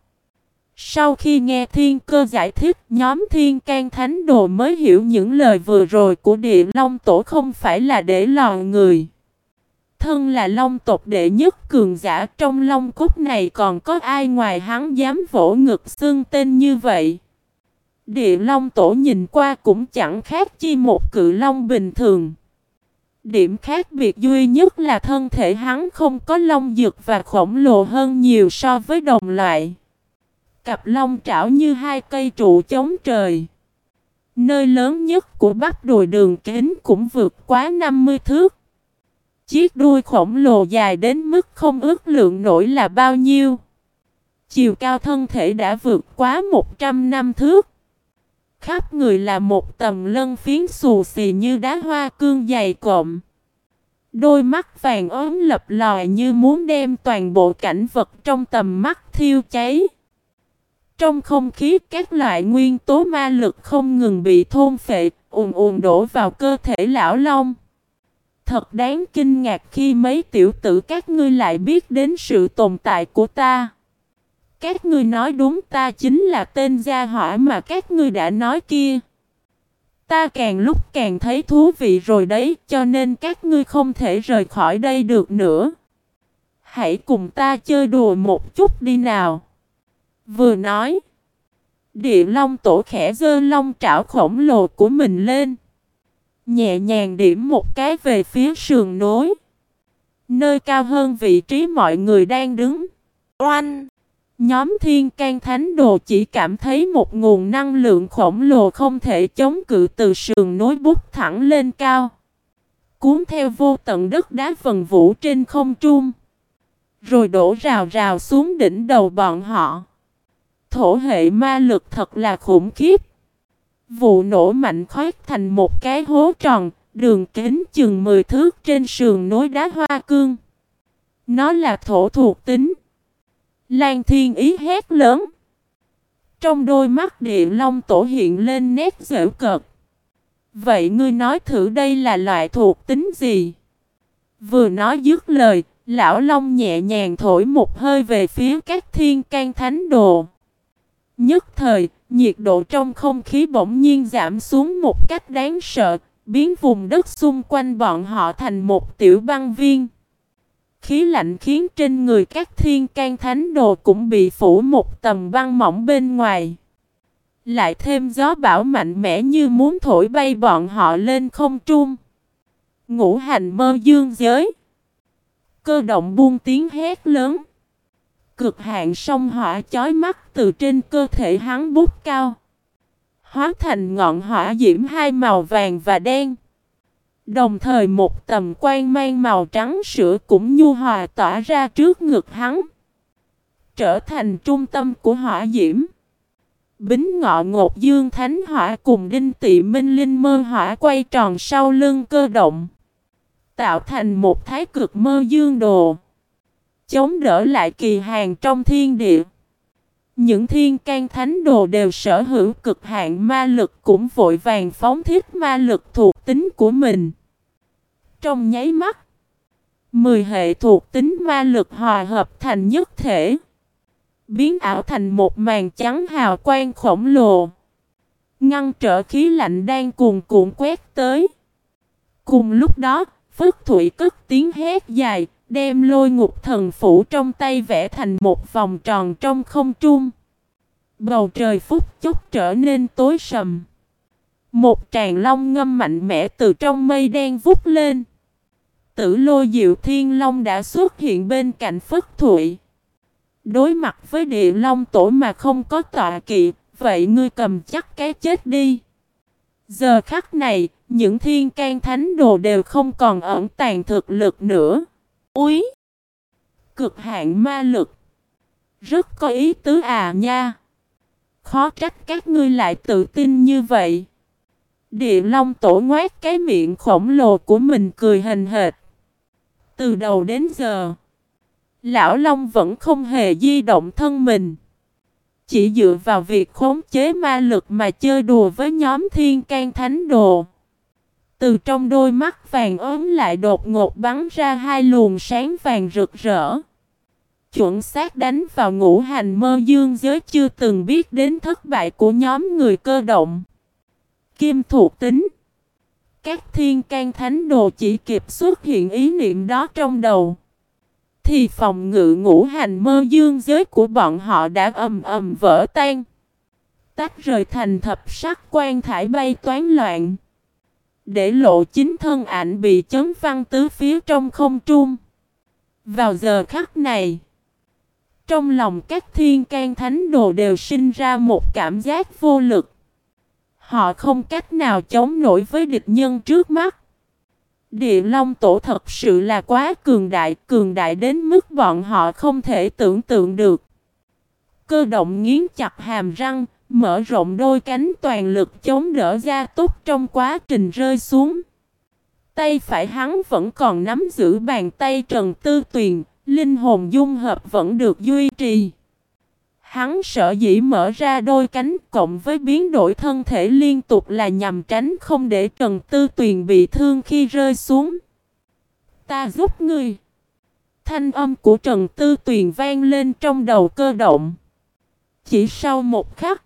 Speaker 1: Sau khi nghe thiên cơ giải thích, nhóm thiên can thánh đồ mới hiểu những lời vừa rồi của địa long tổ không phải là để lò người. Thân là long tộc đệ nhất cường giả, trong long cốt này còn có ai ngoài hắn dám vỗ ngực xương tên như vậy. Địa long tổ nhìn qua cũng chẳng khác chi một cự long bình thường. Điểm khác biệt duy nhất là thân thể hắn không có long dược và khổng lồ hơn nhiều so với đồng loại. Cặp long trảo như hai cây trụ chống trời. Nơi lớn nhất của bắp đồi đường kính cũng vượt quá 50 thước. Chiếc đuôi khổng lồ dài đến mức không ước lượng nổi là bao nhiêu. Chiều cao thân thể đã vượt quá 100 năm thước. Khắp người là một tầm lân phiến xù xì như đá hoa cương dày cộm. Đôi mắt vàng ốm lập lòi như muốn đem toàn bộ cảnh vật trong tầm mắt thiêu cháy. Trong không khí các loại nguyên tố ma lực không ngừng bị thôn phệ, ùn ùn đổ vào cơ thể lão long. Thật đáng kinh ngạc khi mấy tiểu tử các ngươi lại biết đến sự tồn tại của ta. Các ngươi nói đúng ta chính là tên gia hỏa mà các ngươi đã nói kia. Ta càng lúc càng thấy thú vị rồi đấy, cho nên các ngươi không thể rời khỏi đây được nữa. Hãy cùng ta chơi đùa một chút đi nào. Vừa nói, địa long tổ khẽ dơ long trảo khổng lồ của mình lên. Nhẹ nhàng điểm một cái về phía sườn nối. Nơi cao hơn vị trí mọi người đang đứng. Oanh! Nhóm thiên can thánh đồ chỉ cảm thấy một nguồn năng lượng khổng lồ không thể chống cự từ sườn nối bút thẳng lên cao. Cuốn theo vô tận đất đá vần vũ trên không trung. Rồi đổ rào rào xuống đỉnh đầu bọn họ. Thổ hệ ma lực thật là khủng khiếp. Vụ nổ mạnh khoét thành một cái hố tròn, đường kính chừng 10 thước trên sườn núi đá hoa cương. Nó là thổ thuộc tính. Lan thiên ý hét lớn. Trong đôi mắt địa long tổ hiện lên nét dễ cợt. Vậy ngươi nói thử đây là loại thuộc tính gì? Vừa nói dứt lời, lão long nhẹ nhàng thổi một hơi về phía các thiên can thánh đồ. Nhất thời, nhiệt độ trong không khí bỗng nhiên giảm xuống một cách đáng sợ, biến vùng đất xung quanh bọn họ thành một tiểu băng viên. Khí lạnh khiến trên người các thiên can thánh đồ cũng bị phủ một tầng băng mỏng bên ngoài. Lại thêm gió bão mạnh mẽ như muốn thổi bay bọn họ lên không trung. Ngũ hành mơ dương giới. Cơ động buông tiếng hét lớn. Cực hạn sông hỏa chói mắt từ trên cơ thể hắn bút cao. Hóa thành ngọn hỏa diễm hai màu vàng và đen. Đồng thời một tầm quan mang màu trắng sữa cũng nhu hòa tỏa ra trước ngực hắn. Trở thành trung tâm của hỏa diễm. Bính ngọ ngột dương thánh hỏa cùng đinh tị minh linh mơ hỏa quay tròn sau lưng cơ động. Tạo thành một thái cực mơ dương đồ. Chống đỡ lại kỳ hàng trong thiên địa. Những thiên can thánh đồ đều sở hữu cực hạn ma lực cũng vội vàng phóng thiết ma lực thuộc tính của mình. Trong nháy mắt, mười hệ thuộc tính ma lực hòa hợp thành nhất thể biến ảo thành một màn trắng hào quang khổng lồ. Ngăn trở khí lạnh đang cuồn cuộn quét tới. Cùng lúc đó, Phất Thụy cất tiếng hét dài, đem lôi ngục thần phủ trong tay vẽ thành một vòng tròn trong không trung. Bầu trời phút chốc trở nên tối sầm. Một tràng long ngâm mạnh mẽ từ trong mây đen vút lên. Tử lôi diệu thiên long đã xuất hiện bên cạnh Phất Thụy. Đối mặt với địa long tổ mà không có tọa kỵ, vậy ngươi cầm chắc cái chết đi. Giờ khắc này, những thiên can thánh đồ đều không còn ẩn tàng thực lực nữa. Úi! Cực hạn ma lực. Rất có ý tứ à nha. Khó trách các ngươi lại tự tin như vậy. Địa long tổ ngoát cái miệng khổng lồ của mình cười hình hệt. Từ đầu đến giờ. Lão Long vẫn không hề di động thân mình. Chỉ dựa vào việc khống chế ma lực mà chơi đùa với nhóm thiên can thánh đồ. Từ trong đôi mắt vàng ốm lại đột ngột bắn ra hai luồng sáng vàng rực rỡ. Chuẩn xác đánh vào ngũ hành mơ dương giới chưa từng biết đến thất bại của nhóm người cơ động. Kim thuộc tính. Các thiên can thánh đồ chỉ kịp xuất hiện ý niệm đó trong đầu thì phòng ngự ngũ hành mơ dương giới của bọn họ đã ầm ầm vỡ tan. Tách rời thành thập sắc quan thải bay toán loạn. Để lộ chính thân ảnh bị chấn văn tứ phía trong không trung. Vào giờ khắc này, trong lòng các thiên can thánh đồ đều sinh ra một cảm giác vô lực. Họ không cách nào chống nổi với địch nhân trước mắt. Địa Long Tổ thật sự là quá cường đại, cường đại đến mức bọn họ không thể tưởng tượng được. Cơ động nghiến chặt hàm răng, mở rộng đôi cánh toàn lực chống đỡ ra túc trong quá trình rơi xuống. Tay phải hắn vẫn còn nắm giữ bàn tay Trần Tư Tuyền, linh hồn dung hợp vẫn được duy trì. Hắn sợ dĩ mở ra đôi cánh cộng với biến đổi thân thể liên tục là nhằm tránh không để Trần Tư Tuyền bị thương khi rơi xuống. Ta giúp ngươi. Thanh âm của Trần Tư Tuyền vang lên trong đầu cơ động. Chỉ sau một khắc,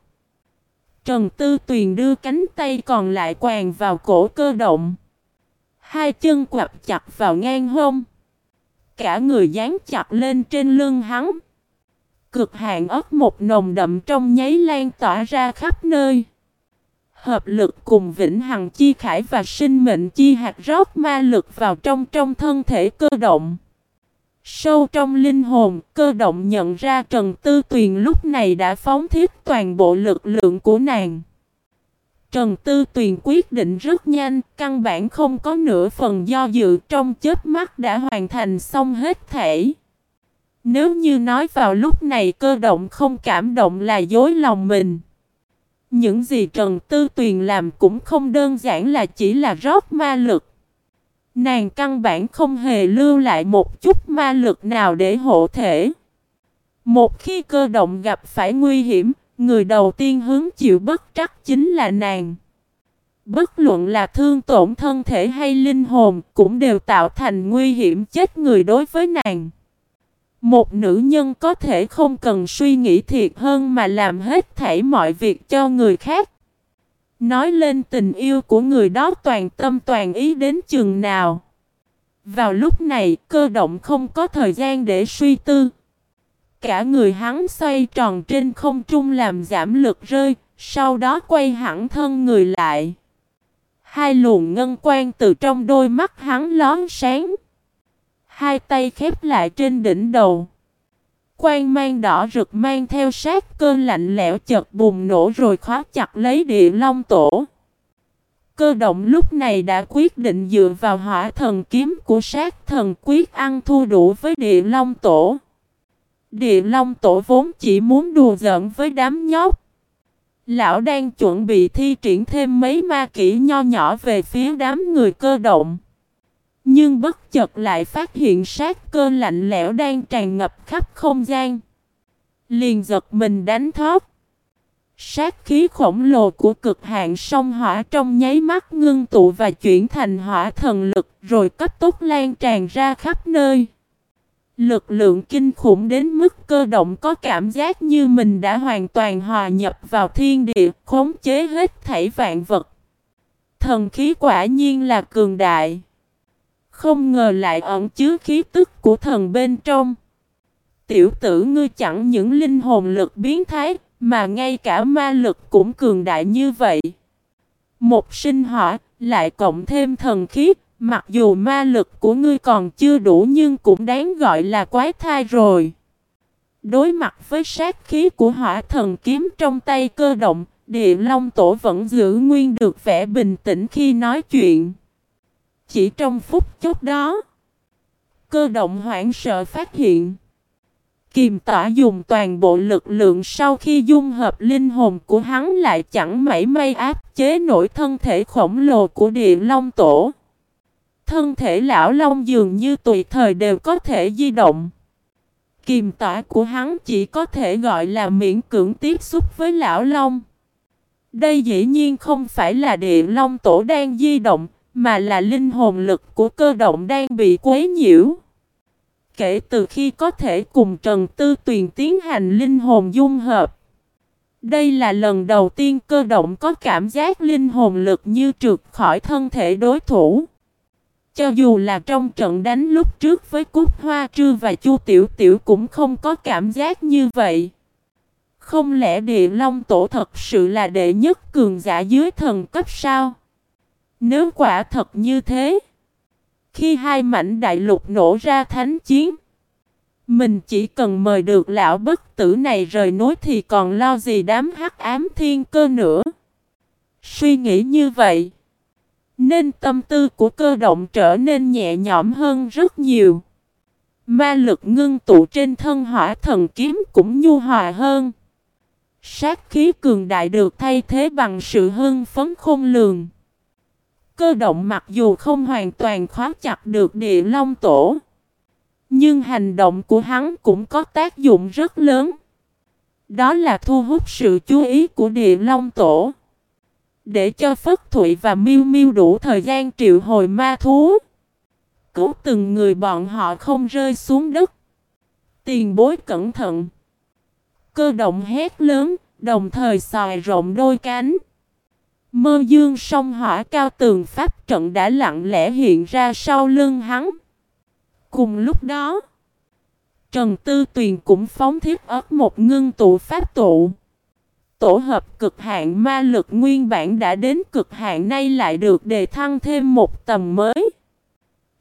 Speaker 1: Trần Tư Tuyền đưa cánh tay còn lại quàng vào cổ cơ động. Hai chân quặp chặt vào ngang hông. Cả người dán chặt lên trên lưng hắn. Cực hạn ớt một nồng đậm trong nháy lan tỏa ra khắp nơi. Hợp lực cùng vĩnh hằng chi khải và sinh mệnh chi hạt rót ma lực vào trong trong thân thể cơ động. Sâu trong linh hồn, cơ động nhận ra Trần Tư Tuyền lúc này đã phóng thiết toàn bộ lực lượng của nàng. Trần Tư Tuyền quyết định rất nhanh, căn bản không có nửa phần do dự trong chớp mắt đã hoàn thành xong hết thể. Nếu như nói vào lúc này cơ động không cảm động là dối lòng mình. Những gì Trần Tư Tuyền làm cũng không đơn giản là chỉ là rót ma lực. Nàng căn bản không hề lưu lại một chút ma lực nào để hộ thể. Một khi cơ động gặp phải nguy hiểm, người đầu tiên hướng chịu bất trắc chính là nàng. Bất luận là thương tổn thân thể hay linh hồn cũng đều tạo thành nguy hiểm chết người đối với nàng. Một nữ nhân có thể không cần suy nghĩ thiệt hơn mà làm hết thảy mọi việc cho người khác. Nói lên tình yêu của người đó toàn tâm toàn ý đến chừng nào. Vào lúc này cơ động không có thời gian để suy tư. Cả người hắn xoay tròn trên không trung làm giảm lực rơi, sau đó quay hẳn thân người lại. Hai luồng ngân quang từ trong đôi mắt hắn lón sáng. Hai tay khép lại trên đỉnh đầu. Quang mang đỏ rực mang theo sát cơn lạnh lẽo chợt bùng nổ rồi khóa chặt lấy địa long tổ. Cơ động lúc này đã quyết định dựa vào hỏa thần kiếm của sát thần quyết ăn thua đủ với địa long tổ. Địa long tổ vốn chỉ muốn đùa giỡn với đám nhóc. Lão đang chuẩn bị thi triển thêm mấy ma kỹ nho nhỏ về phía đám người cơ động. Nhưng bất chợt lại phát hiện sát cơ lạnh lẽo đang tràn ngập khắp không gian. Liền giật mình đánh thóp. Sát khí khổng lồ của cực hạn sông hỏa trong nháy mắt ngưng tụ và chuyển thành hỏa thần lực rồi cấp tốc lan tràn ra khắp nơi. Lực lượng kinh khủng đến mức cơ động có cảm giác như mình đã hoàn toàn hòa nhập vào thiên địa, khống chế hết thảy vạn vật. Thần khí quả nhiên là cường đại. Không ngờ lại ẩn chứa khí tức của thần bên trong. Tiểu tử ngươi chẳng những linh hồn lực biến thái, mà ngay cả ma lực cũng cường đại như vậy. Một sinh hỏa, lại cộng thêm thần khí, mặc dù ma lực của ngươi còn chưa đủ nhưng cũng đáng gọi là quái thai rồi. Đối mặt với sát khí của hỏa thần kiếm trong tay cơ động, địa long tổ vẫn giữ nguyên được vẻ bình tĩnh khi nói chuyện. Chỉ trong phút chốc đó, cơ động hoảng sợ phát hiện. Kiềm tỏa dùng toàn bộ lực lượng sau khi dung hợp linh hồn của hắn lại chẳng mảy may áp chế nổi thân thể khổng lồ của địa long tổ. Thân thể lão long dường như tùy thời đều có thể di động. Kiềm tỏa của hắn chỉ có thể gọi là miễn cưỡng tiếp xúc với lão long. Đây dĩ nhiên không phải là địa long tổ đang di động, mà là linh hồn lực của cơ động đang bị quấy nhiễu. Kể từ khi có thể cùng Trần Tư Tuyền tiến hành linh hồn dung hợp. Đây là lần đầu tiên cơ động có cảm giác linh hồn lực như trượt khỏi thân thể đối thủ. Cho dù là trong trận đánh lúc trước với Cúc Hoa Trư và Chu Tiểu Tiểu cũng không có cảm giác như vậy. Không lẽ địa long tổ thật sự là đệ nhất cường giả dưới thần cấp sao? Nếu quả thật như thế, khi hai mảnh đại lục nổ ra thánh chiến, mình chỉ cần mời được lão bất tử này rời núi thì còn lo gì đám hắc ám thiên cơ nữa. Suy nghĩ như vậy, nên tâm tư của cơ động trở nên nhẹ nhõm hơn rất nhiều. Ma lực ngưng tụ trên thân hỏa thần kiếm cũng nhu hòa hơn. Sát khí cường đại được thay thế bằng sự hưng phấn khôn lường. Cơ động mặc dù không hoàn toàn khóa chặt được địa long tổ. Nhưng hành động của hắn cũng có tác dụng rất lớn. Đó là thu hút sự chú ý của địa long tổ. Để cho Phất Thụy và Miêu Miêu đủ thời gian triệu hồi ma thú. Cứu từng người bọn họ không rơi xuống đất. Tiền bối cẩn thận. Cơ động hét lớn, đồng thời xòi rộng đôi cánh. Mơ dương sông hỏa cao tường pháp trận đã lặng lẽ hiện ra sau lưng hắn. Cùng lúc đó, Trần Tư Tuyền cũng phóng thiết ớt một ngưng tụ pháp tụ. Tổ hợp cực hạn ma lực nguyên bản đã đến cực hạn nay lại được đề thăng thêm một tầm mới.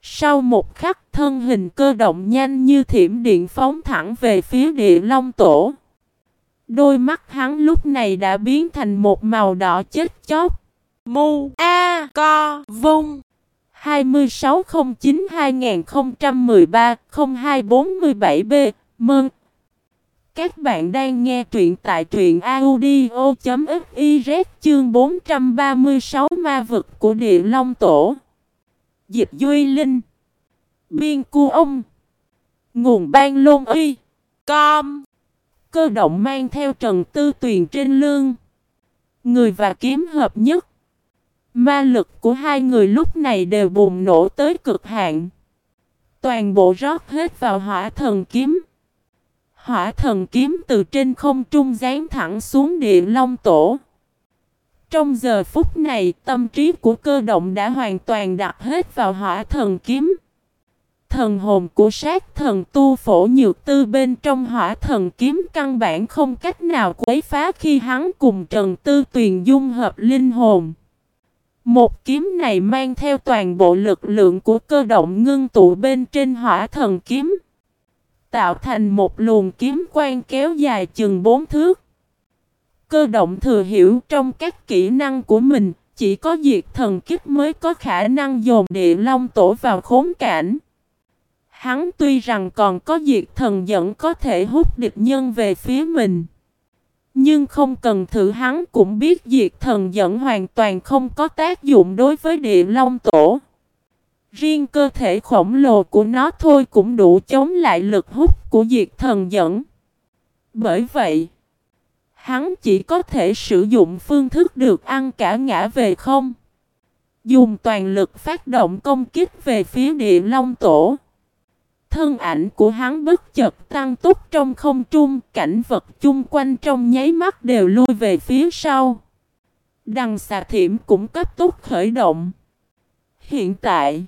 Speaker 1: Sau một khắc thân hình cơ động nhanh như thiểm điện phóng thẳng về phía địa long tổ. Đôi mắt hắn lúc này đã biến thành một màu đỏ chết chóc. Mu A Co Vung 2609-2013-0247B mừng Các bạn đang nghe truyện tại truyện audio.fiz chương 436 ma vực của địa long tổ. Dịch Duy Linh. Biên cu ông. Nguồn ban lôn y Com. Cơ động mang theo trần tư tuyền trên lương. Người và kiếm hợp nhất. Ma lực của hai người lúc này đều bùng nổ tới cực hạn. Toàn bộ rót hết vào hỏa thần kiếm. Hỏa thần kiếm từ trên không trung dán thẳng xuống địa long tổ. Trong giờ phút này, tâm trí của cơ động đã hoàn toàn đặt hết vào hỏa thần kiếm. Thần hồn của sát thần tu phổ nhược tư bên trong hỏa thần kiếm căn bản không cách nào quấy phá khi hắn cùng Trần Tư Tuyền dung hợp linh hồn. Một kiếm này mang theo toàn bộ lực lượng của cơ động ngưng tụ bên trên hỏa thần kiếm. Tạo thành một luồng kiếm quang kéo dài chừng bốn thước. Cơ động thừa hiểu trong các kỹ năng của mình, chỉ có diệt thần kích mới có khả năng dồn địa long tổ vào khốn cảnh. Hắn tuy rằng còn có diệt thần dẫn có thể hút địch nhân về phía mình. Nhưng không cần thử hắn cũng biết diệt thần dẫn hoàn toàn không có tác dụng đối với địa long tổ. Riêng cơ thể khổng lồ của nó thôi cũng đủ chống lại lực hút của diệt thần dẫn. Bởi vậy, hắn chỉ có thể sử dụng phương thức được ăn cả ngã về không. Dùng toàn lực phát động công kích về phía địa long tổ. Thân ảnh của hắn bất chợt tăng tốc trong không trung, cảnh vật chung quanh trong nháy mắt đều lui về phía sau. Đằng xà thiểm cũng cấp tốc khởi động. Hiện tại,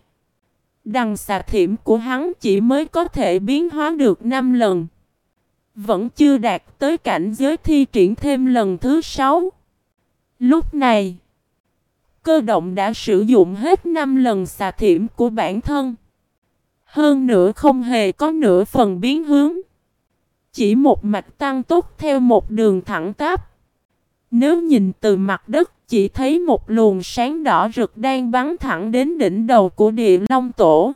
Speaker 1: đằng xà thiểm của hắn chỉ mới có thể biến hóa được 5 lần. Vẫn chưa đạt tới cảnh giới thi triển thêm lần thứ 6. Lúc này, cơ động đã sử dụng hết 5 lần xà thiểm của bản thân. Hơn nữa không hề có nửa phần biến hướng. Chỉ một mạch tăng tốc theo một đường thẳng tắp. Nếu nhìn từ mặt đất, chỉ thấy một luồng sáng đỏ rực đang bắn thẳng đến đỉnh đầu của địa long tổ.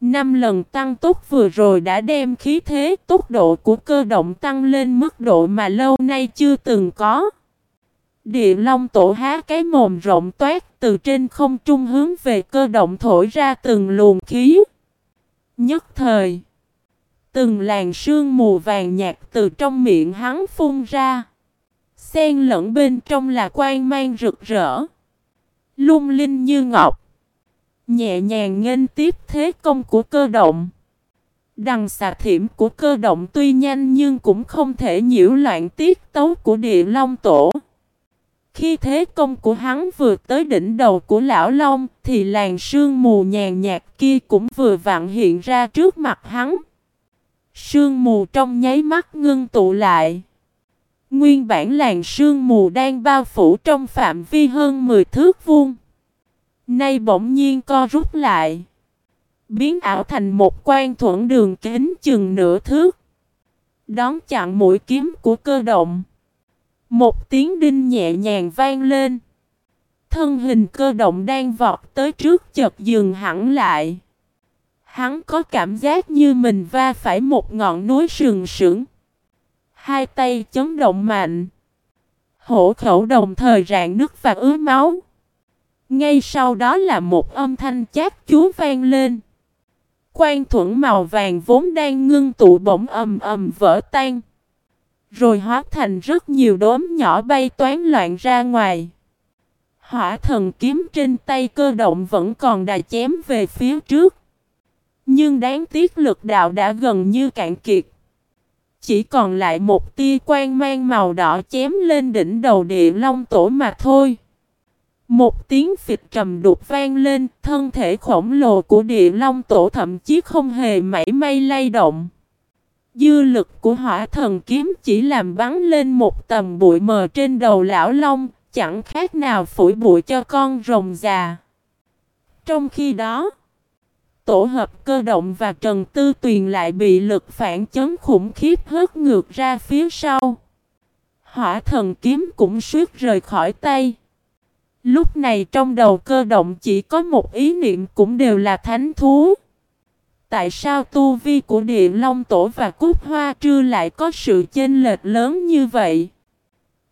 Speaker 1: Năm lần tăng tốc vừa rồi đã đem khí thế, tốc độ của cơ động tăng lên mức độ mà lâu nay chưa từng có. Địa long tổ há cái mồm rộng toát từ trên không trung hướng về cơ động thổi ra từng luồng khí. Nhất thời, từng làn sương mù vàng nhạt từ trong miệng hắn phun ra. Xen lẫn bên trong là quang mang rực rỡ. Lung linh như ngọc. Nhẹ nhàng nghênh tiếp thế công của cơ động. Đằng xà thiểm của cơ động tuy nhanh nhưng cũng không thể nhiễu loạn tiết tấu của địa long tổ. Khi thế công của hắn vừa tới đỉnh đầu của lão Long, thì làn sương mù nhàn nhạt kia cũng vừa vặn hiện ra trước mặt hắn. Sương mù trong nháy mắt ngưng tụ lại. Nguyên bản làn sương mù đang bao phủ trong phạm vi hơn 10 thước vuông. Nay bỗng nhiên co rút lại. Biến ảo thành một quan thuẫn đường kính chừng nửa thước. Đón chặn mũi kiếm của cơ động. Một tiếng đinh nhẹ nhàng vang lên. Thân hình cơ động đang vọt tới trước chợt dừng hẳn lại. Hắn có cảm giác như mình va phải một ngọn núi sừng sững. Hai tay chấn động mạnh. Hổ khẩu đồng thời rạn nước và ứa máu. Ngay sau đó là một âm thanh chát chúa vang lên. Quan thuẫn màu vàng vốn đang ngưng tụ bỗng ầm ầm vỡ tan. Rồi hóa thành rất nhiều đốm nhỏ bay toán loạn ra ngoài. Hỏa thần kiếm trên tay cơ động vẫn còn đà chém về phía trước. Nhưng đáng tiếc lực đạo đã gần như cạn kiệt. Chỉ còn lại một tia quang mang màu đỏ chém lên đỉnh đầu địa long tổ mà thôi. Một tiếng phịch trầm đục vang lên, thân thể khổng lồ của địa long tổ thậm chí không hề mảy may lay động. Dư lực của hỏa thần kiếm chỉ làm bắn lên một tầm bụi mờ trên đầu lão long, chẳng khác nào phủi bụi cho con rồng già. Trong khi đó, tổ hợp cơ động và Trần Tư Tuyền lại bị lực phản chấn khủng khiếp hất ngược ra phía sau. Hỏa thần kiếm cũng suýt rời khỏi tay. Lúc này trong đầu cơ động chỉ có một ý niệm cũng đều là thánh thú tại sao tu vi của địa long tổ và cúc hoa trư lại có sự chênh lệch lớn như vậy?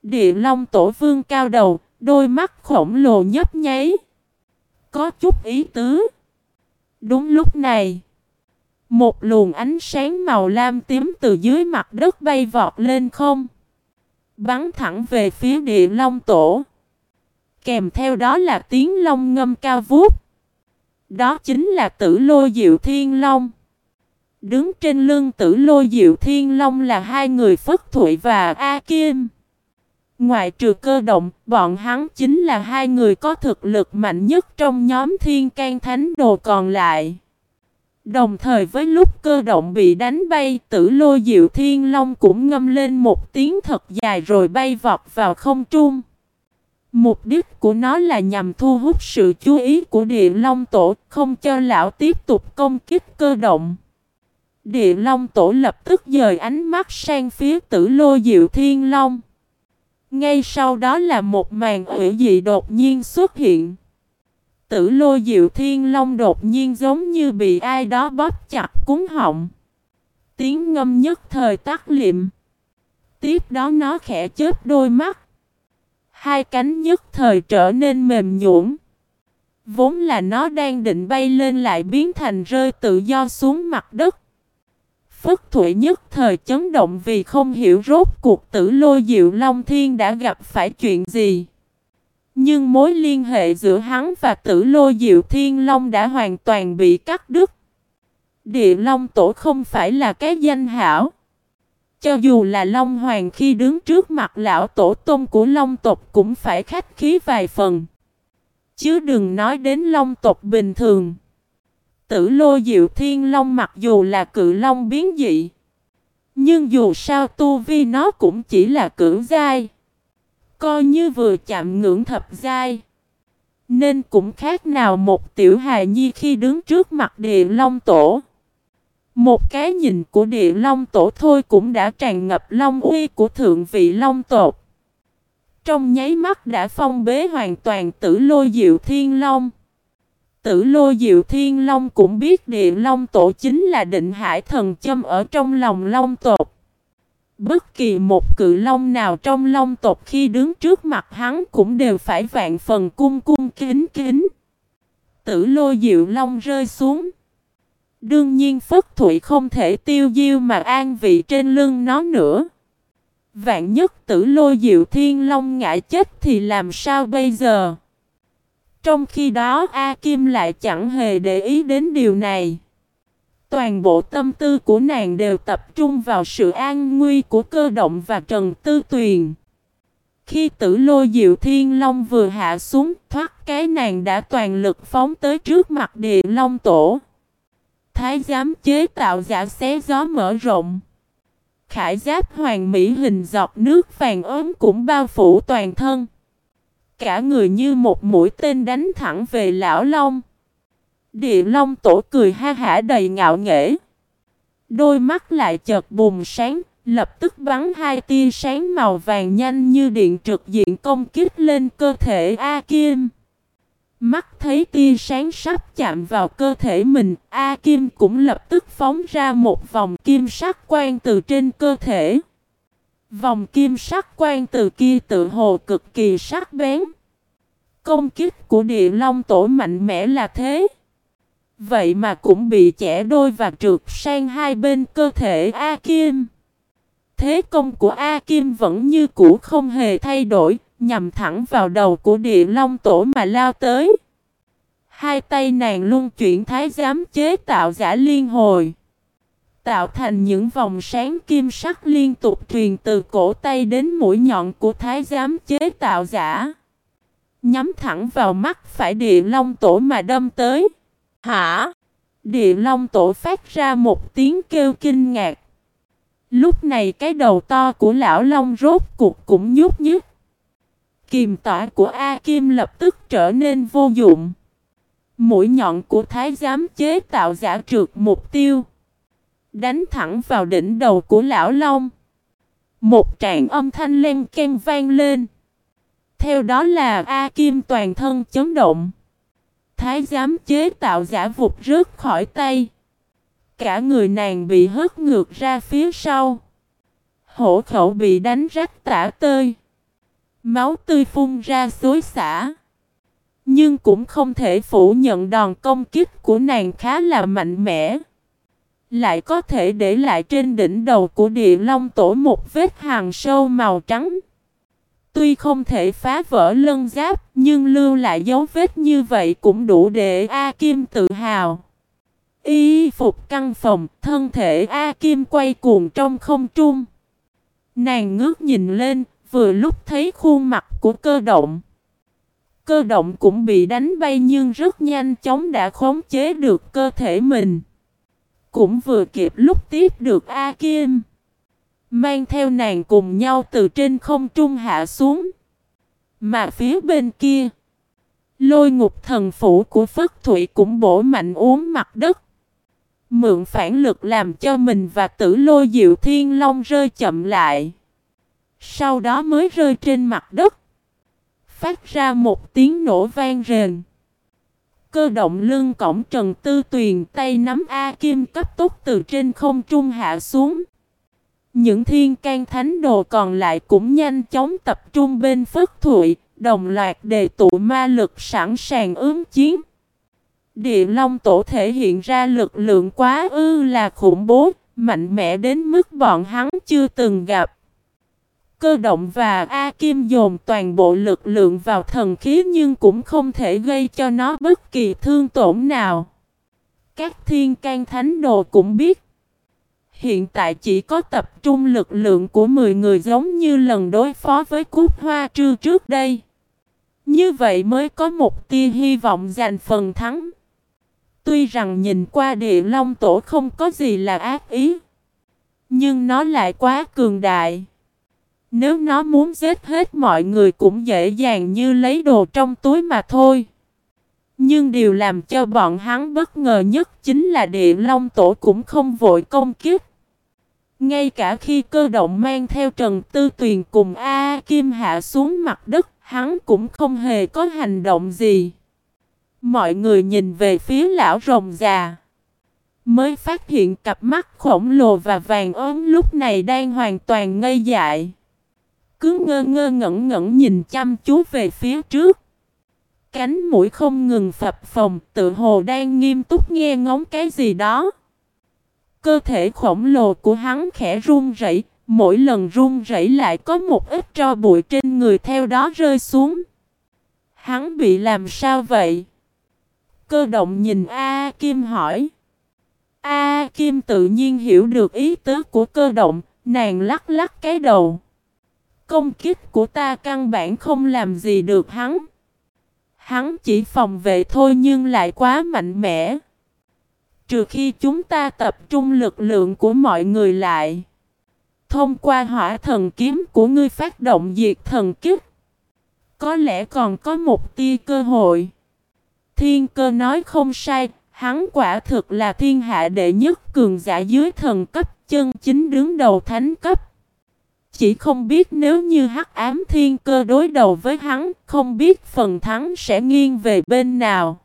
Speaker 1: Địa long tổ vương cao đầu, đôi mắt khổng lồ nhấp nháy. Có chút ý tứ. Đúng lúc này, một luồng ánh sáng màu lam tím từ dưới mặt đất bay vọt lên không. Bắn thẳng về phía địa long tổ. Kèm theo đó là tiếng long ngâm cao vút. Đó chính là tử lôi diệu thiên long. Đứng trên lưng tử lôi diệu thiên long là hai người Phất Thụy và A Kim. Ngoài trừ cơ động, bọn hắn chính là hai người có thực lực mạnh nhất trong nhóm thiên can thánh đồ còn lại. Đồng thời với lúc cơ động bị đánh bay, tử lôi diệu thiên long cũng ngâm lên một tiếng thật dài rồi bay vọt vào không trung. Mục đích của nó là nhằm thu hút sự chú ý của địa long tổ, không cho lão tiếp tục công kích cơ động. Địa long tổ lập tức dời ánh mắt sang phía tử lô diệu thiên long. Ngay sau đó là một màn ủy dị đột nhiên xuất hiện. Tử lô diệu thiên long đột nhiên giống như bị ai đó bóp chặt cúng họng. Tiếng ngâm nhất thời tắt liệm. Tiếp đó nó khẽ chớp đôi mắt. Hai cánh nhất thời trở nên mềm nhũn. Vốn là nó đang định bay lên lại biến thành rơi tự do xuống mặt đất. Phất Thụy nhất thời chấn động vì không hiểu rốt cuộc tử lôi diệu Long Thiên đã gặp phải chuyện gì. Nhưng mối liên hệ giữa hắn và tử lôi diệu Thiên Long đã hoàn toàn bị cắt đứt. Địa Long Tổ không phải là cái danh hảo. Cho dù là Long Hoàng khi đứng trước mặt lão tổ tông của Long tộc cũng phải khách khí vài phần. Chứ đừng nói đến Long tộc bình thường. Tử lô diệu thiên long mặc dù là cự long biến dị. Nhưng dù sao tu vi nó cũng chỉ là cưỡng giai. Coi như vừa chạm ngưỡng thập giai. Nên cũng khác nào một tiểu hài nhi khi đứng trước mặt địa long tổ. Một cái nhìn của địa long tổ thôi cũng đã tràn ngập long uy của thượng vị long tộc. Trong nháy mắt đã phong bế hoàn toàn tử lôi diệu thiên long. Tử lôi diệu thiên long cũng biết địa long tổ chính là định hải thần châm ở trong lòng long tộc. Bất kỳ một cự long nào trong long tộc khi đứng trước mặt hắn cũng đều phải vạn phần cung cung kính kính. Tử lôi diệu long rơi xuống. Đương nhiên Phất Thụy không thể tiêu diêu mà an vị trên lưng nó nữa. Vạn nhất tử lôi diệu thiên long ngã chết thì làm sao bây giờ? Trong khi đó A Kim lại chẳng hề để ý đến điều này. Toàn bộ tâm tư của nàng đều tập trung vào sự an nguy của cơ động và Trần Tư Tuyền. Khi tử lôi diệu thiên long vừa hạ xuống, thoát cái nàng đã toàn lực phóng tới trước mặt địa long tổ. Thái giám chế tạo giả xé gió mở rộng. Khải giáp hoàng mỹ hình giọt nước vàng ốm cũng bao phủ toàn thân. Cả người như một mũi tên đánh thẳng về lão long. Địa long tổ cười ha hả đầy ngạo nghễ. Đôi mắt lại chợt bùng sáng, lập tức bắn hai tia sáng màu vàng nhanh như điện trực diện công kích lên cơ thể A Kim. Mắt thấy tia sáng sắp chạm vào cơ thể mình, A Kim cũng lập tức phóng ra một vòng kim sắc quang từ trên cơ thể. Vòng kim sắc quang từ kia tự hồ cực kỳ sắc bén. Công kích của địa long tổ mạnh mẽ là thế. Vậy mà cũng bị chẻ đôi và trượt sang hai bên cơ thể A Kim. Thế công của A Kim vẫn như cũ không hề thay đổi, nhằm thẳng vào đầu của địa long tổ mà lao tới. Hai tay nàng luôn chuyển thái giám chế tạo giả liên hồi. Tạo thành những vòng sáng kim sắc liên tục truyền từ cổ tay đến mũi nhọn của thái giám chế tạo giả. Nhắm thẳng vào mắt phải địa long tổ mà đâm tới. Hả? Địa long tổ phát ra một tiếng kêu kinh ngạc. Lúc này cái đầu to của lão long rốt cuộc cũng nhút nhứt. Kiềm tỏa của A Kim lập tức trở nên vô dụng. Mũi nhọn của thái giám chế tạo giả trượt mục tiêu. Đánh thẳng vào đỉnh đầu của lão long. Một trạng âm thanh len ken vang lên. Theo đó là A Kim toàn thân chấn động. Thái giám chế tạo giả vụt rớt khỏi tay. cả người nàng bị hất ngược ra phía sau. Hổ khẩu bị đánh rách tả tơi. Máu tươi phun ra xối xả. Nhưng cũng không thể phủ nhận đòn công kích của nàng khá là mạnh mẽ. Lại có thể để lại trên đỉnh đầu của địa long tổ một vết hàng sâu màu trắng. Tuy không thể phá vỡ lân giáp, nhưng lưu lại dấu vết như vậy cũng đủ để A Kim tự hào. Y phục căn phòng, thân thể A Kim quay cuồng trong không trung. Nàng ngước nhìn lên, vừa lúc thấy khuôn mặt của cơ động. Cơ động cũng bị đánh bay nhưng rất nhanh chóng đã khống chế được cơ thể mình. Cũng vừa kịp lúc tiếp được A Kim. Mang theo nàng cùng nhau từ trên không trung hạ xuống. Mà phía bên kia. Lôi ngục thần phủ của Phất Thụy cũng bổ mạnh uống mặt đất. Mượn phản lực làm cho mình và tử lôi diệu thiên long rơi chậm lại. Sau đó mới rơi trên mặt đất. Phát ra một tiếng nổ vang rền. Cơ động lưng cổng Trần Tư Tuyền tay nắm A Kim cấp tốc từ trên không trung hạ xuống. Những thiên can thánh đồ còn lại cũng nhanh chóng tập trung bên Phất Thụy, đồng loạt đề tụ ma lực sẵn sàng ứng chiến. Địa Long Tổ thể hiện ra lực lượng quá ư là khủng bố, mạnh mẽ đến mức bọn hắn chưa từng gặp. Cơ động và A Kim dồn toàn bộ lực lượng vào thần khí nhưng cũng không thể gây cho nó bất kỳ thương tổn nào. Các thiên can thánh đồ cũng biết. Hiện tại chỉ có tập trung lực lượng của 10 người giống như lần đối phó với cúc hoa trư trước đây. Như vậy mới có một tia hy vọng giành phần thắng. Tuy rằng nhìn qua địa long tổ không có gì là ác ý. Nhưng nó lại quá cường đại. Nếu nó muốn giết hết mọi người cũng dễ dàng như lấy đồ trong túi mà thôi. Nhưng điều làm cho bọn hắn bất ngờ nhất chính là địa long tổ cũng không vội công kiếp. Ngay cả khi cơ động mang theo Trần Tư Tuyền cùng A, Kim hạ xuống mặt đất, hắn cũng không hề có hành động gì. Mọi người nhìn về phía lão rồng già. Mới phát hiện cặp mắt khổng lồ và vàng ốm lúc này đang hoàn toàn ngây dại. Cứ ngơ ngơ ngẩn ngẩn nhìn chăm chú về phía trước. Cánh mũi không ngừng phập phồng, tự hồ đang nghiêm túc nghe ngóng cái gì đó. Cơ thể khổng lồ của hắn khẽ run rẩy, mỗi lần run rẩy lại có một ít tro bụi trên người theo đó rơi xuống. Hắn bị làm sao vậy? Cơ động nhìn A Kim hỏi. A Kim tự nhiên hiểu được ý tứ của cơ động, nàng lắc lắc cái đầu. Công kích của ta căn bản không làm gì được hắn. Hắn chỉ phòng vệ thôi nhưng lại quá mạnh mẽ. Trừ khi chúng ta tập trung lực lượng của mọi người lại. Thông qua hỏa thần kiếm của ngươi phát động diệt thần kích, Có lẽ còn có một tia cơ hội. Thiên cơ nói không sai, hắn quả thực là thiên hạ đệ nhất cường giả dưới thần cấp chân chính đứng đầu thánh cấp. Chỉ không biết nếu như hắc ám thiên cơ đối đầu với hắn, không biết phần thắng sẽ nghiêng về bên nào.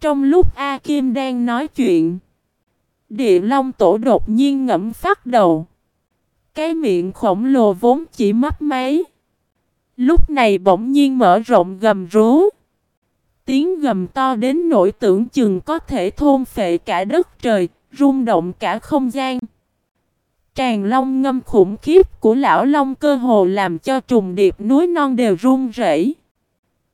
Speaker 1: Trong lúc A Kim đang nói chuyện, địa long tổ đột nhiên ngẫm phát đầu. Cái miệng khổng lồ vốn chỉ mấp máy. Lúc này bỗng nhiên mở rộng gầm rú. Tiếng gầm to đến nỗi tưởng chừng có thể thôn phệ cả đất trời, rung động cả không gian. Tràn long ngâm khủng khiếp của lão long cơ hồ làm cho trùng điệp núi non đều run rẩy.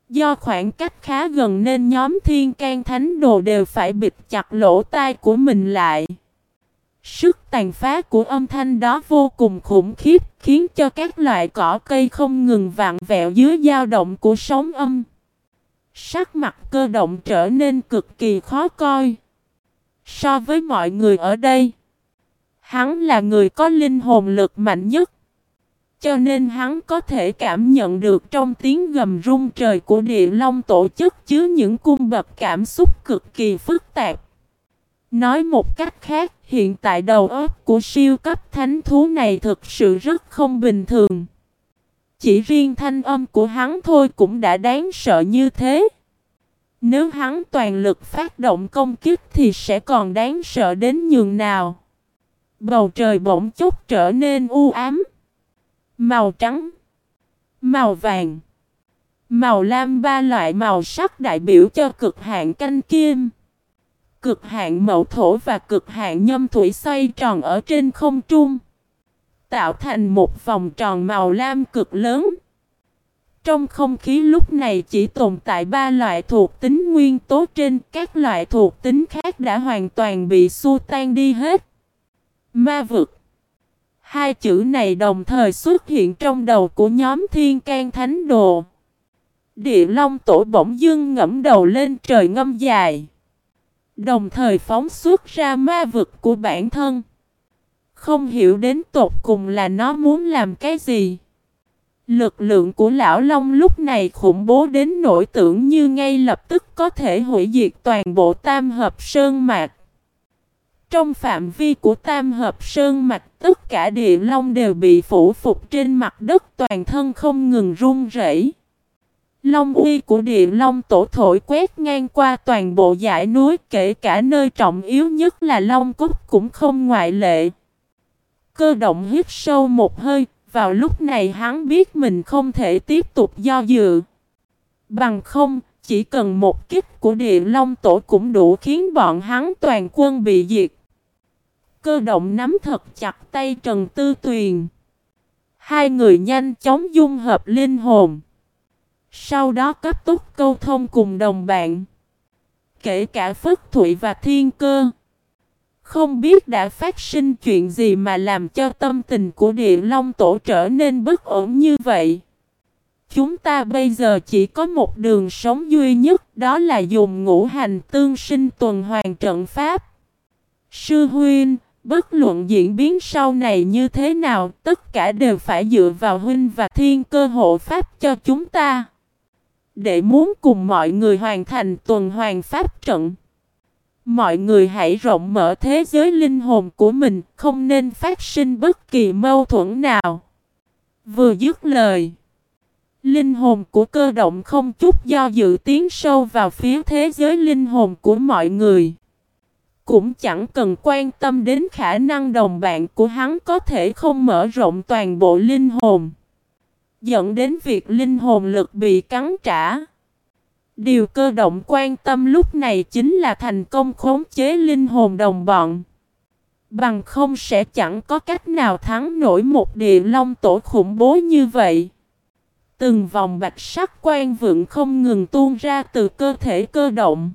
Speaker 1: Do khoảng cách khá gần nên nhóm thiên can thánh đồ đều phải bịt chặt lỗ tai của mình lại. Sức tàn phá của âm thanh đó vô cùng khủng khiếp, khiến cho các loại cỏ cây không ngừng vặn vẹo dưới dao động của sóng âm. Sắc mặt cơ động trở nên cực kỳ khó coi. So với mọi người ở đây, hắn là người có linh hồn lực mạnh nhất. Cho nên hắn có thể cảm nhận được trong tiếng gầm rung trời của địa long tổ chức chứa những cung bậc cảm xúc cực kỳ phức tạp. Nói một cách khác, hiện tại đầu óc của siêu cấp thánh thú này thực sự rất không bình thường. Chỉ riêng thanh âm của hắn thôi cũng đã đáng sợ như thế. Nếu hắn toàn lực phát động công kích thì sẽ còn đáng sợ đến nhường nào. Bầu trời bỗng chốc trở nên u ám. Màu trắng. Màu vàng. Màu lam ba loại màu sắc đại biểu cho cực hạn canh kim. Cực hạn mậu thổ và cực hạn nhâm thủy xoay tròn ở trên không trung. Tạo thành một vòng tròn màu lam cực lớn. Trong không khí lúc này chỉ tồn tại ba loại thuộc tính nguyên tố trên các loại thuộc tính khác đã hoàn toàn bị xua tan đi hết. Ma vực Hai chữ này đồng thời xuất hiện trong đầu của nhóm thiên can thánh đồ. Địa long tổ bỗng dưng ngẫm đầu lên trời ngâm dài. Đồng thời phóng xuất ra ma vực của bản thân. Không hiểu đến tột cùng là nó muốn làm cái gì. Lực lượng của lão Long lúc này khủng bố đến nỗi tưởng như ngay lập tức có thể hủy diệt toàn bộ tam hợp sơn mạc trong phạm vi của tam hợp sơn mạch tất cả địa long đều bị phủ phục trên mặt đất toàn thân không ngừng run rẩy. Long uy của địa long tổ thổi quét ngang qua toàn bộ dãy núi kể cả nơi trọng yếu nhất là long cúc cũng không ngoại lệ. Cơ động hít sâu một hơi, vào lúc này hắn biết mình không thể tiếp tục do dự. Bằng không, chỉ cần một kích của địa long tổ cũng đủ khiến bọn hắn toàn quân bị diệt. Cơ động nắm thật chặt tay Trần Tư Tuyền. Hai người nhanh chóng dung hợp linh hồn. Sau đó cấp tốc câu thông cùng đồng bạn. Kể cả Phất Thụy và Thiên Cơ. Không biết đã phát sinh chuyện gì mà làm cho tâm tình của địa long tổ trở nên bất ổn như vậy. Chúng ta bây giờ chỉ có một đường sống duy nhất đó là dùng ngũ hành tương sinh tuần hoàn trận pháp. Sư huynh, bất luận diễn biến sau này như thế nào, tất cả đều phải dựa vào huynh và thiên cơ hộ pháp cho chúng ta. Để muốn cùng mọi người hoàn thành tuần hoàn pháp trận. Mọi người hãy rộng mở thế giới linh hồn của mình, không nên phát sinh bất kỳ mâu thuẫn nào. Vừa dứt lời, linh hồn của cơ động không chút do dự tiến sâu vào phía thế giới linh hồn của mọi người. Cũng chẳng cần quan tâm đến khả năng đồng bạn của hắn có thể không mở rộng toàn bộ linh hồn. Dẫn đến việc linh hồn lực bị cắn trả. Điều cơ động quan tâm lúc này chính là thành công khống chế linh hồn đồng bọn. Bằng không sẽ chẳng có cách nào thắng nổi một địa long tổ khủng bố như vậy. Từng vòng bạch sắc quan vượng không ngừng tuôn ra từ cơ thể cơ động.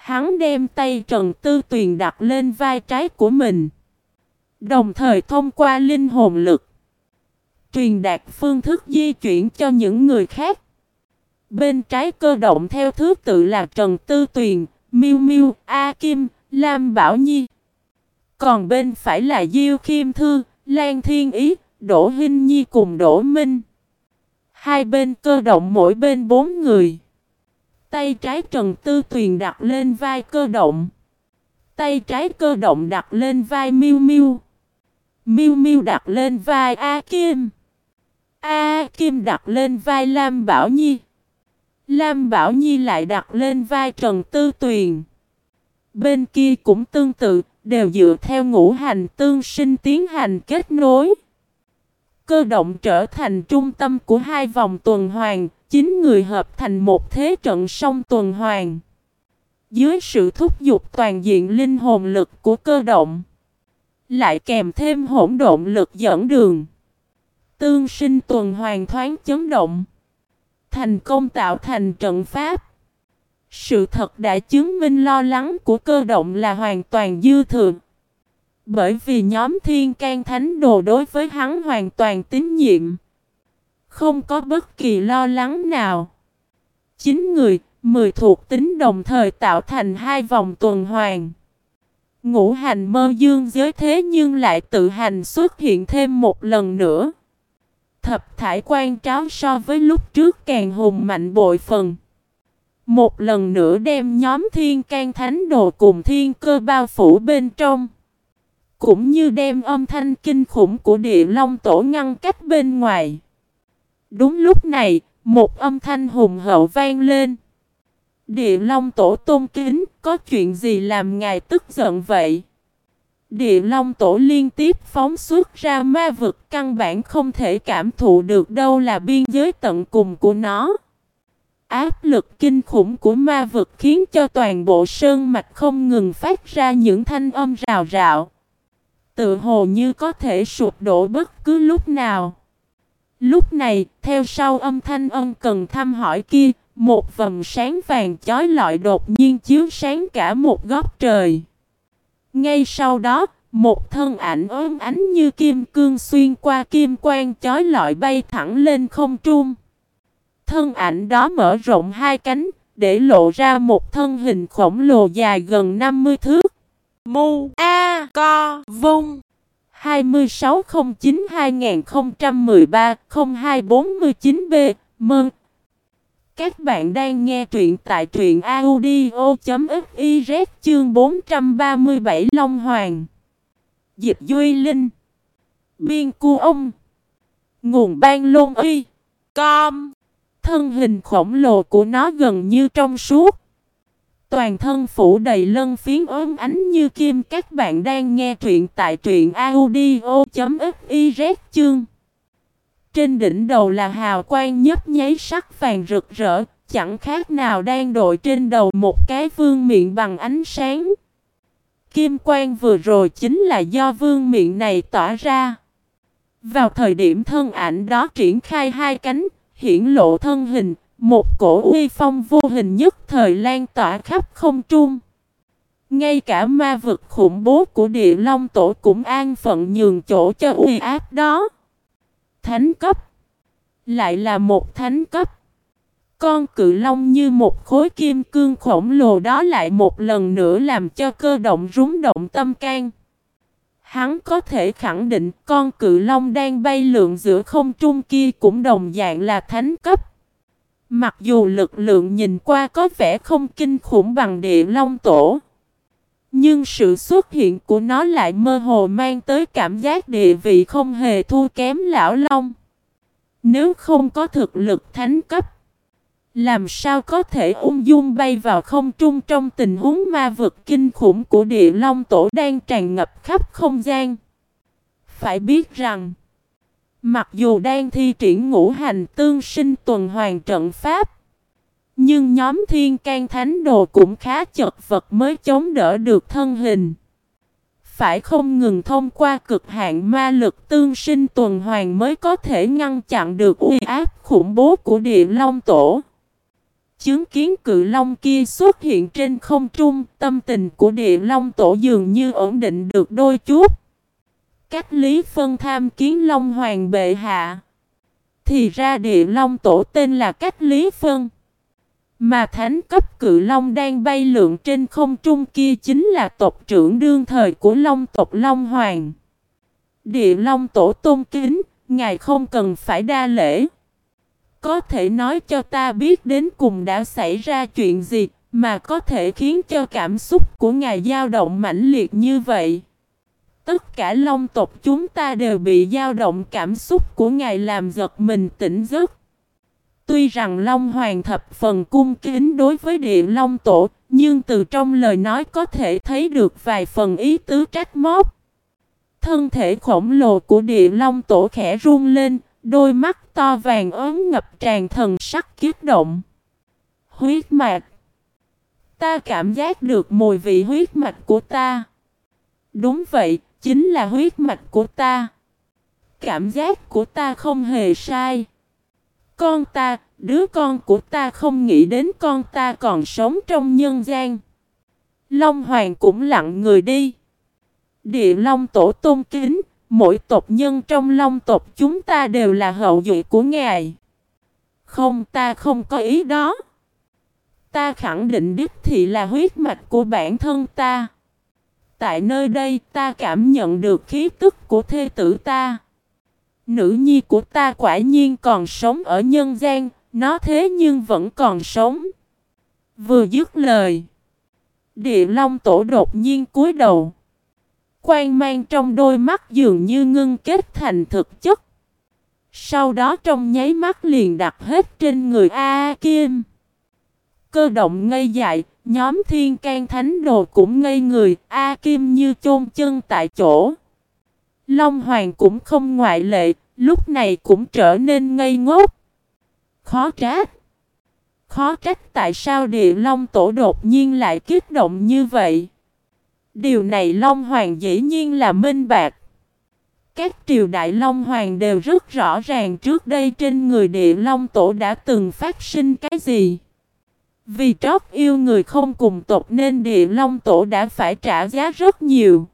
Speaker 1: Hắn đem tay Trần Tư Tuyền đặt lên vai trái của mình. Đồng thời thông qua linh hồn lực. Truyền đạt phương thức di chuyển cho những người khác. Bên trái cơ động theo thứ tự là Trần Tư Tuyền, Miu Miu, A Kim, Lam Bảo Nhi. Còn bên phải là Diêu Kim Thư, Lan Thiên Ý, Đỗ Hinh Nhi cùng Đỗ Minh. Hai bên cơ động mỗi bên bốn người. Tay trái Trần Tư Tuyền đặt lên vai cơ động. Tay trái cơ động đặt lên vai Miu Miu. Miu Miu đặt lên vai A Kim. A Kim đặt lên vai Lam Bảo Nhi. Lam Bảo Nhi lại đặt lên vai Trần Tư Tuyền. Bên kia cũng tương tự, đều dựa theo ngũ hành tương sinh tiến hành kết nối. Cơ động trở thành trung tâm của hai vòng tuần hoàn, chín người hợp thành một thế trận song tuần hoàn. Dưới sự thúc giục toàn diện linh hồn lực của cơ động, lại kèm thêm hỗn độn lực dẫn đường. Tương sinh tuần hoàn thoáng chấn động thành công tạo thành trận pháp. Sự thật đã chứng minh lo lắng của cơ động là hoàn toàn dư thừa. Bởi vì nhóm thiên can thánh đồ đối với hắn hoàn toàn tín nhiệm. Không có bất kỳ lo lắng nào. Chín người, mười thuộc tính đồng thời tạo thành hai vòng tuần hoàn. Ngũ hành mơ dương giới thế nhưng lại tự hành xuất hiện thêm một lần nữa. Thập thải quan tráo so với lúc trước càng hùng mạnh bội phần. Một lần nữa đem nhóm thiên can thánh đồ cùng thiên cơ bao phủ bên trong. Cũng như đem âm thanh kinh khủng của địa long tổ ngăn cách bên ngoài. Đúng lúc này, một âm thanh hùng hậu vang lên. Địa Long Tổ tôn kính, có chuyện gì làm ngài tức giận vậy? Địa Long Tổ liên tiếp phóng xuất ra ma vực căn bản không thể cảm thụ được đâu là biên giới tận cùng của nó. Áp lực kinh khủng của ma vực khiến cho toàn bộ sơn mạch không ngừng phát ra những thanh âm rào rạo. Tự hồ như có thể sụp đổ bất cứ lúc nào. Lúc này, theo sau âm thanh ân cần thăm hỏi kia, một vầng sáng vàng chói lọi đột nhiên chiếu sáng cả một góc trời. Ngay sau đó, một thân ảnh ốm ánh như kim cương xuyên qua kim quang chói lọi bay thẳng lên không trung. Thân ảnh đó mở rộng hai cánh, để lộ ra một thân hình khổng lồ dài gần 50 thước. Mu A Co Vung 2609-2013-0249B Mơn Các bạn đang nghe truyện tại truyện audio.fiz chương 437 Long Hoàng. Dịch Duy Linh. Biên Cu Ông. Nguồn Ban Lôn Y. Com. Thân hình khổng lồ của nó gần như trong suốt. Toàn thân phủ đầy lân phiến ốm ánh như kim. Các bạn đang nghe truyện tại truyện audio.fiz chương. Trên đỉnh đầu là hào quang nhấp nháy sắc vàng rực rỡ. Chẳng khác nào đang đội trên đầu một cái vương miệng bằng ánh sáng. Kim quang vừa rồi chính là do vương miệng này tỏa ra. Vào thời điểm thân ảnh đó triển khai hai cánh, Hiển lộ thân hình một cổ uy phong vô hình nhất thời lan tỏa khắp không trung. Ngay cả ma vực khủng bố của địa long tổ cũng an phận nhường chỗ cho uy áp đó. Thánh cấp Lại là một thánh cấp Con cự long như một khối kim cương khổng lồ đó lại một lần nữa làm cho cơ động rúng động tâm can. Hắn có thể khẳng định con cự long đang bay lượn giữa không trung kia cũng đồng dạng là thánh cấp. Mặc dù lực lượng nhìn qua có vẻ không kinh khủng bằng địa long tổ. Nhưng sự xuất hiện của nó lại mơ hồ mang tới cảm giác địa vị không hề thua kém lão long. Nếu không có thực lực thánh cấp, làm sao có thể ung dung bay vào không trung trong tình huống ma vực kinh khủng của địa long tổ đang tràn ngập khắp không gian. Phải biết rằng, Mặc dù đang thi triển ngũ hành tương sinh tuần hoàn trận pháp, Nhưng nhóm thiên can thánh đồ cũng khá chật vật mới chống đỡ được thân hình. Phải không ngừng thông qua cực hạn ma lực tương sinh tuần hoàn mới có thể ngăn chặn được uy áp khủng bố của địa long tổ? Chứng kiến cự long kia xuất hiện trên không trung, Tâm tình của địa long tổ dường như ổn định được đôi chút. Cách Lý Phân tham kiến Long Hoàng bệ hạ. Thì ra địa Long tổ tên là Cách Lý Phân. Mà thánh cấp cự Long đang bay lượn trên không trung kia chính là tộc trưởng đương thời của Long tộc Long Hoàng. Địa Long tổ tôn kính, ngài không cần phải đa lễ. Có thể nói cho ta biết đến cùng đã xảy ra chuyện gì mà có thể khiến cho cảm xúc của ngài dao động mãnh liệt như vậy. Tất cả long tộc chúng ta đều bị dao động cảm xúc của ngài làm giật mình tỉnh giấc. Tuy rằng Long Hoàng thập phần cung kính đối với địa Long Tổ, nhưng từ trong lời nói có thể thấy được vài phần ý tứ trách móc. Thân thể khổng lồ của địa Long Tổ khẽ run lên, đôi mắt to vàng ớn ngập tràn thần sắc kiết động. Huyết mạch Ta cảm giác được mùi vị huyết mạch của ta. Đúng vậy, Chính là huyết mạch của ta. Cảm giác của ta không hề sai. Con ta, đứa con của ta không nghĩ đến con ta còn sống trong nhân gian. Long Hoàng cũng lặng người đi. Địa Long Tổ tôn kính, mỗi tộc nhân trong Long tộc chúng ta đều là hậu duệ của Ngài. Không ta không có ý đó. Ta khẳng định đích thị là huyết mạch của bản thân ta. Tại nơi đây ta cảm nhận được khí tức của thê tử ta. Nữ nhi của ta quả nhiên còn sống ở nhân gian, nó thế nhưng vẫn còn sống. Vừa dứt lời, địa long tổ đột nhiên cúi đầu. Quang mang trong đôi mắt dường như ngưng kết thành thực chất. Sau đó trong nháy mắt liền đặt hết trên người A, -A Kim. Cơ động ngây dại, nhóm thiên can thánh đồ cũng ngây người, A Kim như chôn chân tại chỗ. Long Hoàng cũng không ngoại lệ, lúc này cũng trở nên ngây ngốc. Khó trách. Khó trách tại sao địa long tổ đột nhiên lại kích động như vậy. Điều này Long Hoàng dĩ nhiên là minh bạc. Các triều đại Long Hoàng đều rất rõ ràng trước đây trên người địa Long Tổ đã từng phát sinh cái gì. Vì trót yêu người không cùng tộc nên địa Long Tổ đã phải trả giá rất nhiều.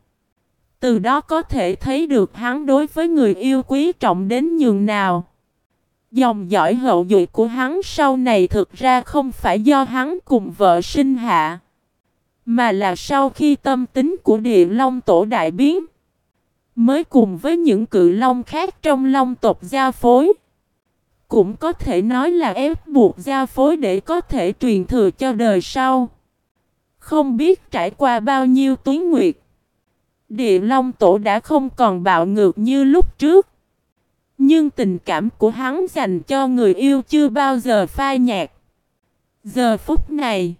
Speaker 1: Từ đó có thể thấy được hắn đối với người yêu quý trọng đến nhường nào. Dòng dõi hậu duệ của hắn sau này thực ra không phải do hắn cùng vợ sinh hạ. Mà là sau khi tâm tính của địa long tổ đại biến. Mới cùng với những cự long khác trong long tộc gia phối. Cũng có thể nói là ép buộc giao phối để có thể truyền thừa cho đời sau. Không biết trải qua bao nhiêu tuyến nguyệt. Địa Long Tổ đã không còn bạo ngược như lúc trước. Nhưng tình cảm của hắn dành cho người yêu chưa bao giờ phai nhạt. Giờ phút này,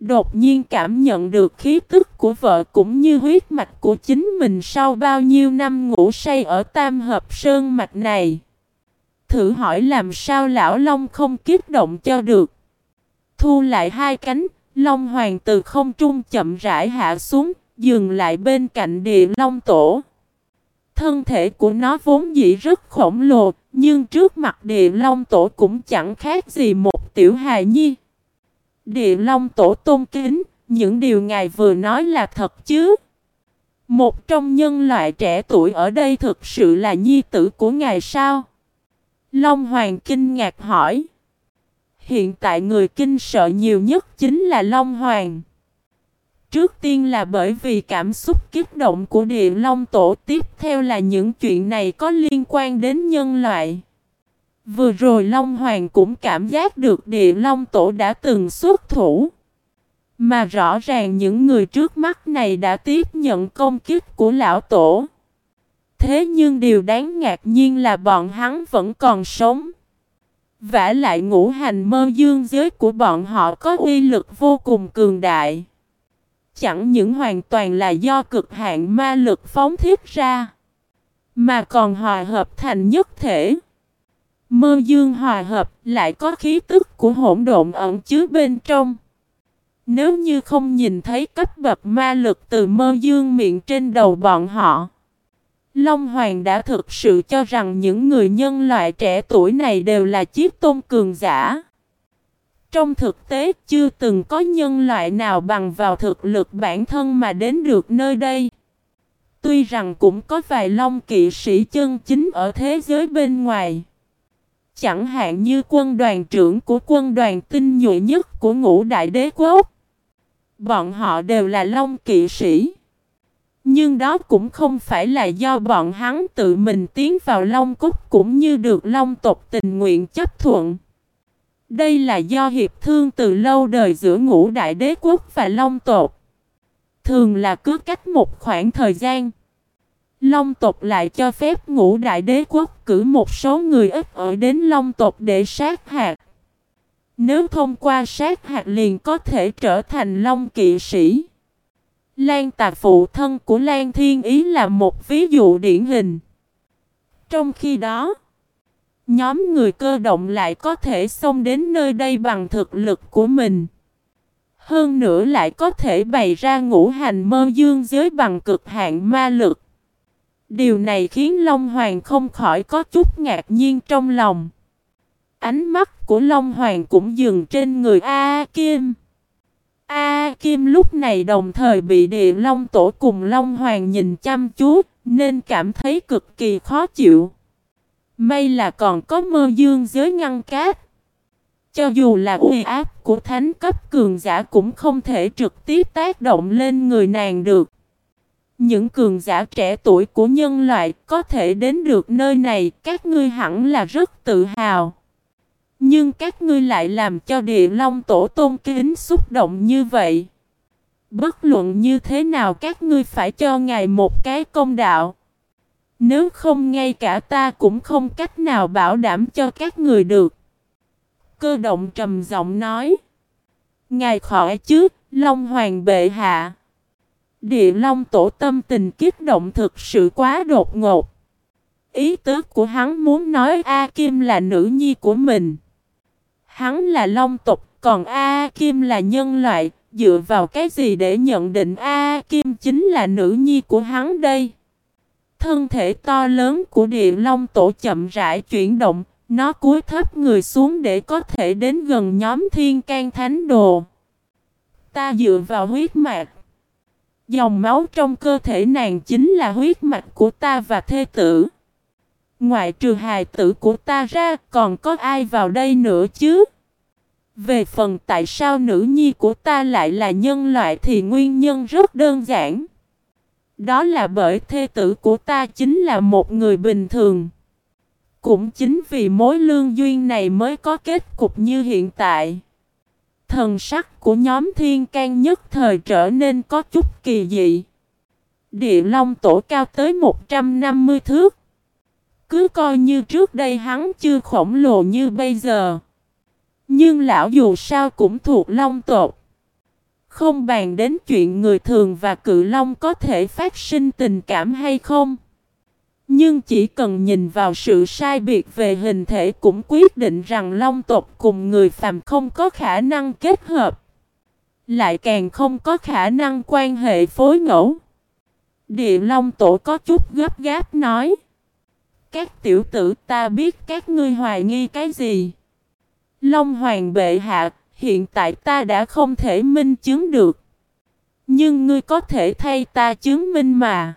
Speaker 1: đột nhiên cảm nhận được khí tức của vợ cũng như huyết mạch của chính mình sau bao nhiêu năm ngủ say ở tam hợp sơn mạch này. Thử hỏi làm sao lão Long không kiếp động cho được. Thu lại hai cánh, Long Hoàng từ không trung chậm rãi hạ xuống, dừng lại bên cạnh địa Long Tổ. Thân thể của nó vốn dĩ rất khổng lồ, nhưng trước mặt địa long tổ cũng chẳng khác gì một tiểu hài nhi. Địa long tổ tôn kính, những điều ngài vừa nói là thật chứ? Một trong nhân loại trẻ tuổi ở đây thực sự là nhi tử của ngài sao? Long Hoàng kinh ngạc hỏi. Hiện tại người kinh sợ nhiều nhất chính là Long Hoàng. Trước tiên là bởi vì cảm xúc kích động của địa long tổ, tiếp theo là những chuyện này có liên quan đến nhân loại. Vừa rồi Long Hoàng cũng cảm giác được địa long tổ đã từng xuất thủ. Mà rõ ràng những người trước mắt này đã tiếp nhận công kích của lão tổ. Thế nhưng điều đáng ngạc nhiên là bọn hắn vẫn còn sống. vả lại ngũ hành mơ dương giới của bọn họ có uy lực vô cùng cường đại chẳng những hoàn toàn là do cực hạn ma lực phóng thiết ra, mà còn hòa hợp thành nhất thể. Mơ dương hòa hợp lại có khí tức của hỗn độn ẩn chứa bên trong. Nếu như không nhìn thấy cấp bậc ma lực từ mơ dương miệng trên đầu bọn họ, Long Hoàng đã thực sự cho rằng những người nhân loại trẻ tuổi này đều là chiếc tôn cường giả. Trong thực tế, chưa từng có nhân loại nào bằng vào thực lực bản thân mà đến được nơi đây. Tuy rằng cũng có vài long kỵ sĩ chân chính ở thế giới bên ngoài. Chẳng hạn như quân đoàn trưởng của quân đoàn tinh nhuệ nhất của ngũ đại đế quốc. Bọn họ đều là long kỵ sĩ. Nhưng đó cũng không phải là do bọn hắn tự mình tiến vào long cúc cũng như được long tộc tình nguyện chấp thuận. Đây là do hiệp thương từ lâu đời giữa ngũ đại đế quốc và long tộc. Thường là cứ cách một khoảng thời gian. Long tộc lại cho phép ngũ đại đế quốc cử một số người ít ở đến long tộc để sát hạt. Nếu thông qua sát hạt liền có thể trở thành long kỵ sĩ. Lan tà phụ thân của Lan Thiên Ý là một ví dụ điển hình. Trong khi đó, Nhóm người cơ động lại có thể xông đến nơi đây bằng thực lực của mình. Hơn nữa lại có thể bày ra ngũ hành mơ dương giới bằng cực hạn ma lực. Điều này khiến Long Hoàng không khỏi có chút ngạc nhiên trong lòng. Ánh mắt của Long Hoàng cũng dừng trên người A Kim. A Kim lúc này đồng thời bị địa Long Tổ cùng Long Hoàng nhìn chăm chú, nên cảm thấy cực kỳ khó chịu. May là còn có mơ dương giới ngăn cát. Cho dù là uy áp của thánh cấp cường giả cũng không thể trực tiếp tác động lên người nàng được. Những cường giả trẻ tuổi của nhân loại có thể đến được nơi này các ngươi hẳn là rất tự hào. Nhưng các ngươi lại làm cho địa long tổ tôn kính xúc động như vậy. Bất luận như thế nào các ngươi phải cho ngài một cái công đạo. Nếu không ngay cả ta cũng không cách nào bảo đảm cho các người được. Cơ động trầm giọng nói. Ngài khỏi chứ, Long Hoàng bệ hạ. Địa Long tổ tâm tình kích động thực sự quá đột ngột. Ý tứ của hắn muốn nói A Kim là nữ nhi của mình. Hắn là Long tộc, còn A Kim là nhân loại, dựa vào cái gì để nhận định A Kim chính là nữ nhi của hắn đây? Thân thể to lớn của địa long tổ chậm rãi chuyển động, nó cúi thấp người xuống để có thể đến gần nhóm thiên can thánh đồ. Ta dựa vào huyết mạch. Dòng máu trong cơ thể nàng chính là huyết mạch của ta và thê tử. Ngoại trừ hài tử của ta ra, còn có ai vào đây nữa chứ? Về phần tại sao nữ nhi của ta lại là nhân loại thì nguyên nhân rất đơn giản. Đó là bởi thê tử của ta chính là một người bình thường. Cũng chính vì mối lương duyên này mới có kết cục như hiện tại. Thần sắc của nhóm thiên can nhất thời trở nên có chút kỳ dị. Địa long tổ cao tới 150 thước. Cứ coi như trước đây hắn chưa khổng lồ như bây giờ. Nhưng lão dù sao cũng thuộc long tộc. Không bàn đến chuyện người thường và cự long có thể phát sinh tình cảm hay không. Nhưng chỉ cần nhìn vào sự sai biệt về hình thể cũng quyết định rằng long tộc cùng người phàm không có khả năng kết hợp. Lại càng không có khả năng quan hệ phối ngẫu. Địa long tổ có chút gấp gáp nói. Các tiểu tử ta biết các ngươi hoài nghi cái gì. Long hoàng bệ hạ, hiện tại ta đã không thể minh chứng được. Nhưng ngươi có thể thay ta chứng minh mà.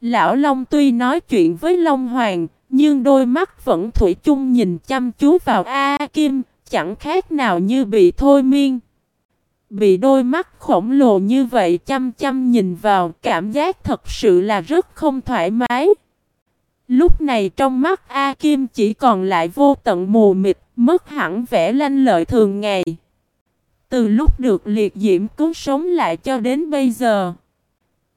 Speaker 1: Lão Long tuy nói chuyện với Long Hoàng, nhưng đôi mắt vẫn thủy chung nhìn chăm chú vào A Kim, chẳng khác nào như bị thôi miên. Bị đôi mắt khổng lồ như vậy chăm chăm nhìn vào, cảm giác thật sự là rất không thoải mái. Lúc này trong mắt A Kim chỉ còn lại vô tận mù mịt, mất hẳn vẻ lanh lợi thường ngày. Từ lúc được liệt diễm cứu sống lại cho đến bây giờ,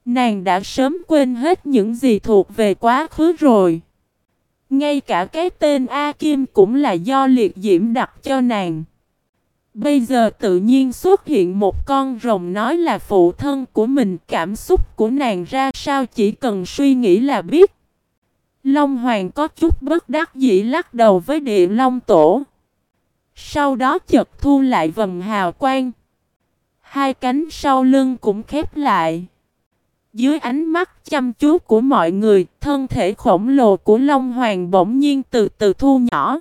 Speaker 1: nàng đã sớm quên hết những gì thuộc về quá khứ rồi. Ngay cả cái tên A Kim cũng là do liệt diễm đặt cho nàng. Bây giờ tự nhiên xuất hiện một con rồng nói là phụ thân của mình cảm xúc của nàng ra sao chỉ cần suy nghĩ là biết. Long Hoàng có chút bất đắc dĩ lắc đầu với địa Long Tổ. Sau đó chợt thu lại vầng hào quang. Hai cánh sau lưng cũng khép lại. Dưới ánh mắt chăm chú của mọi người, thân thể khổng lồ của Long Hoàng bỗng nhiên từ từ thu nhỏ.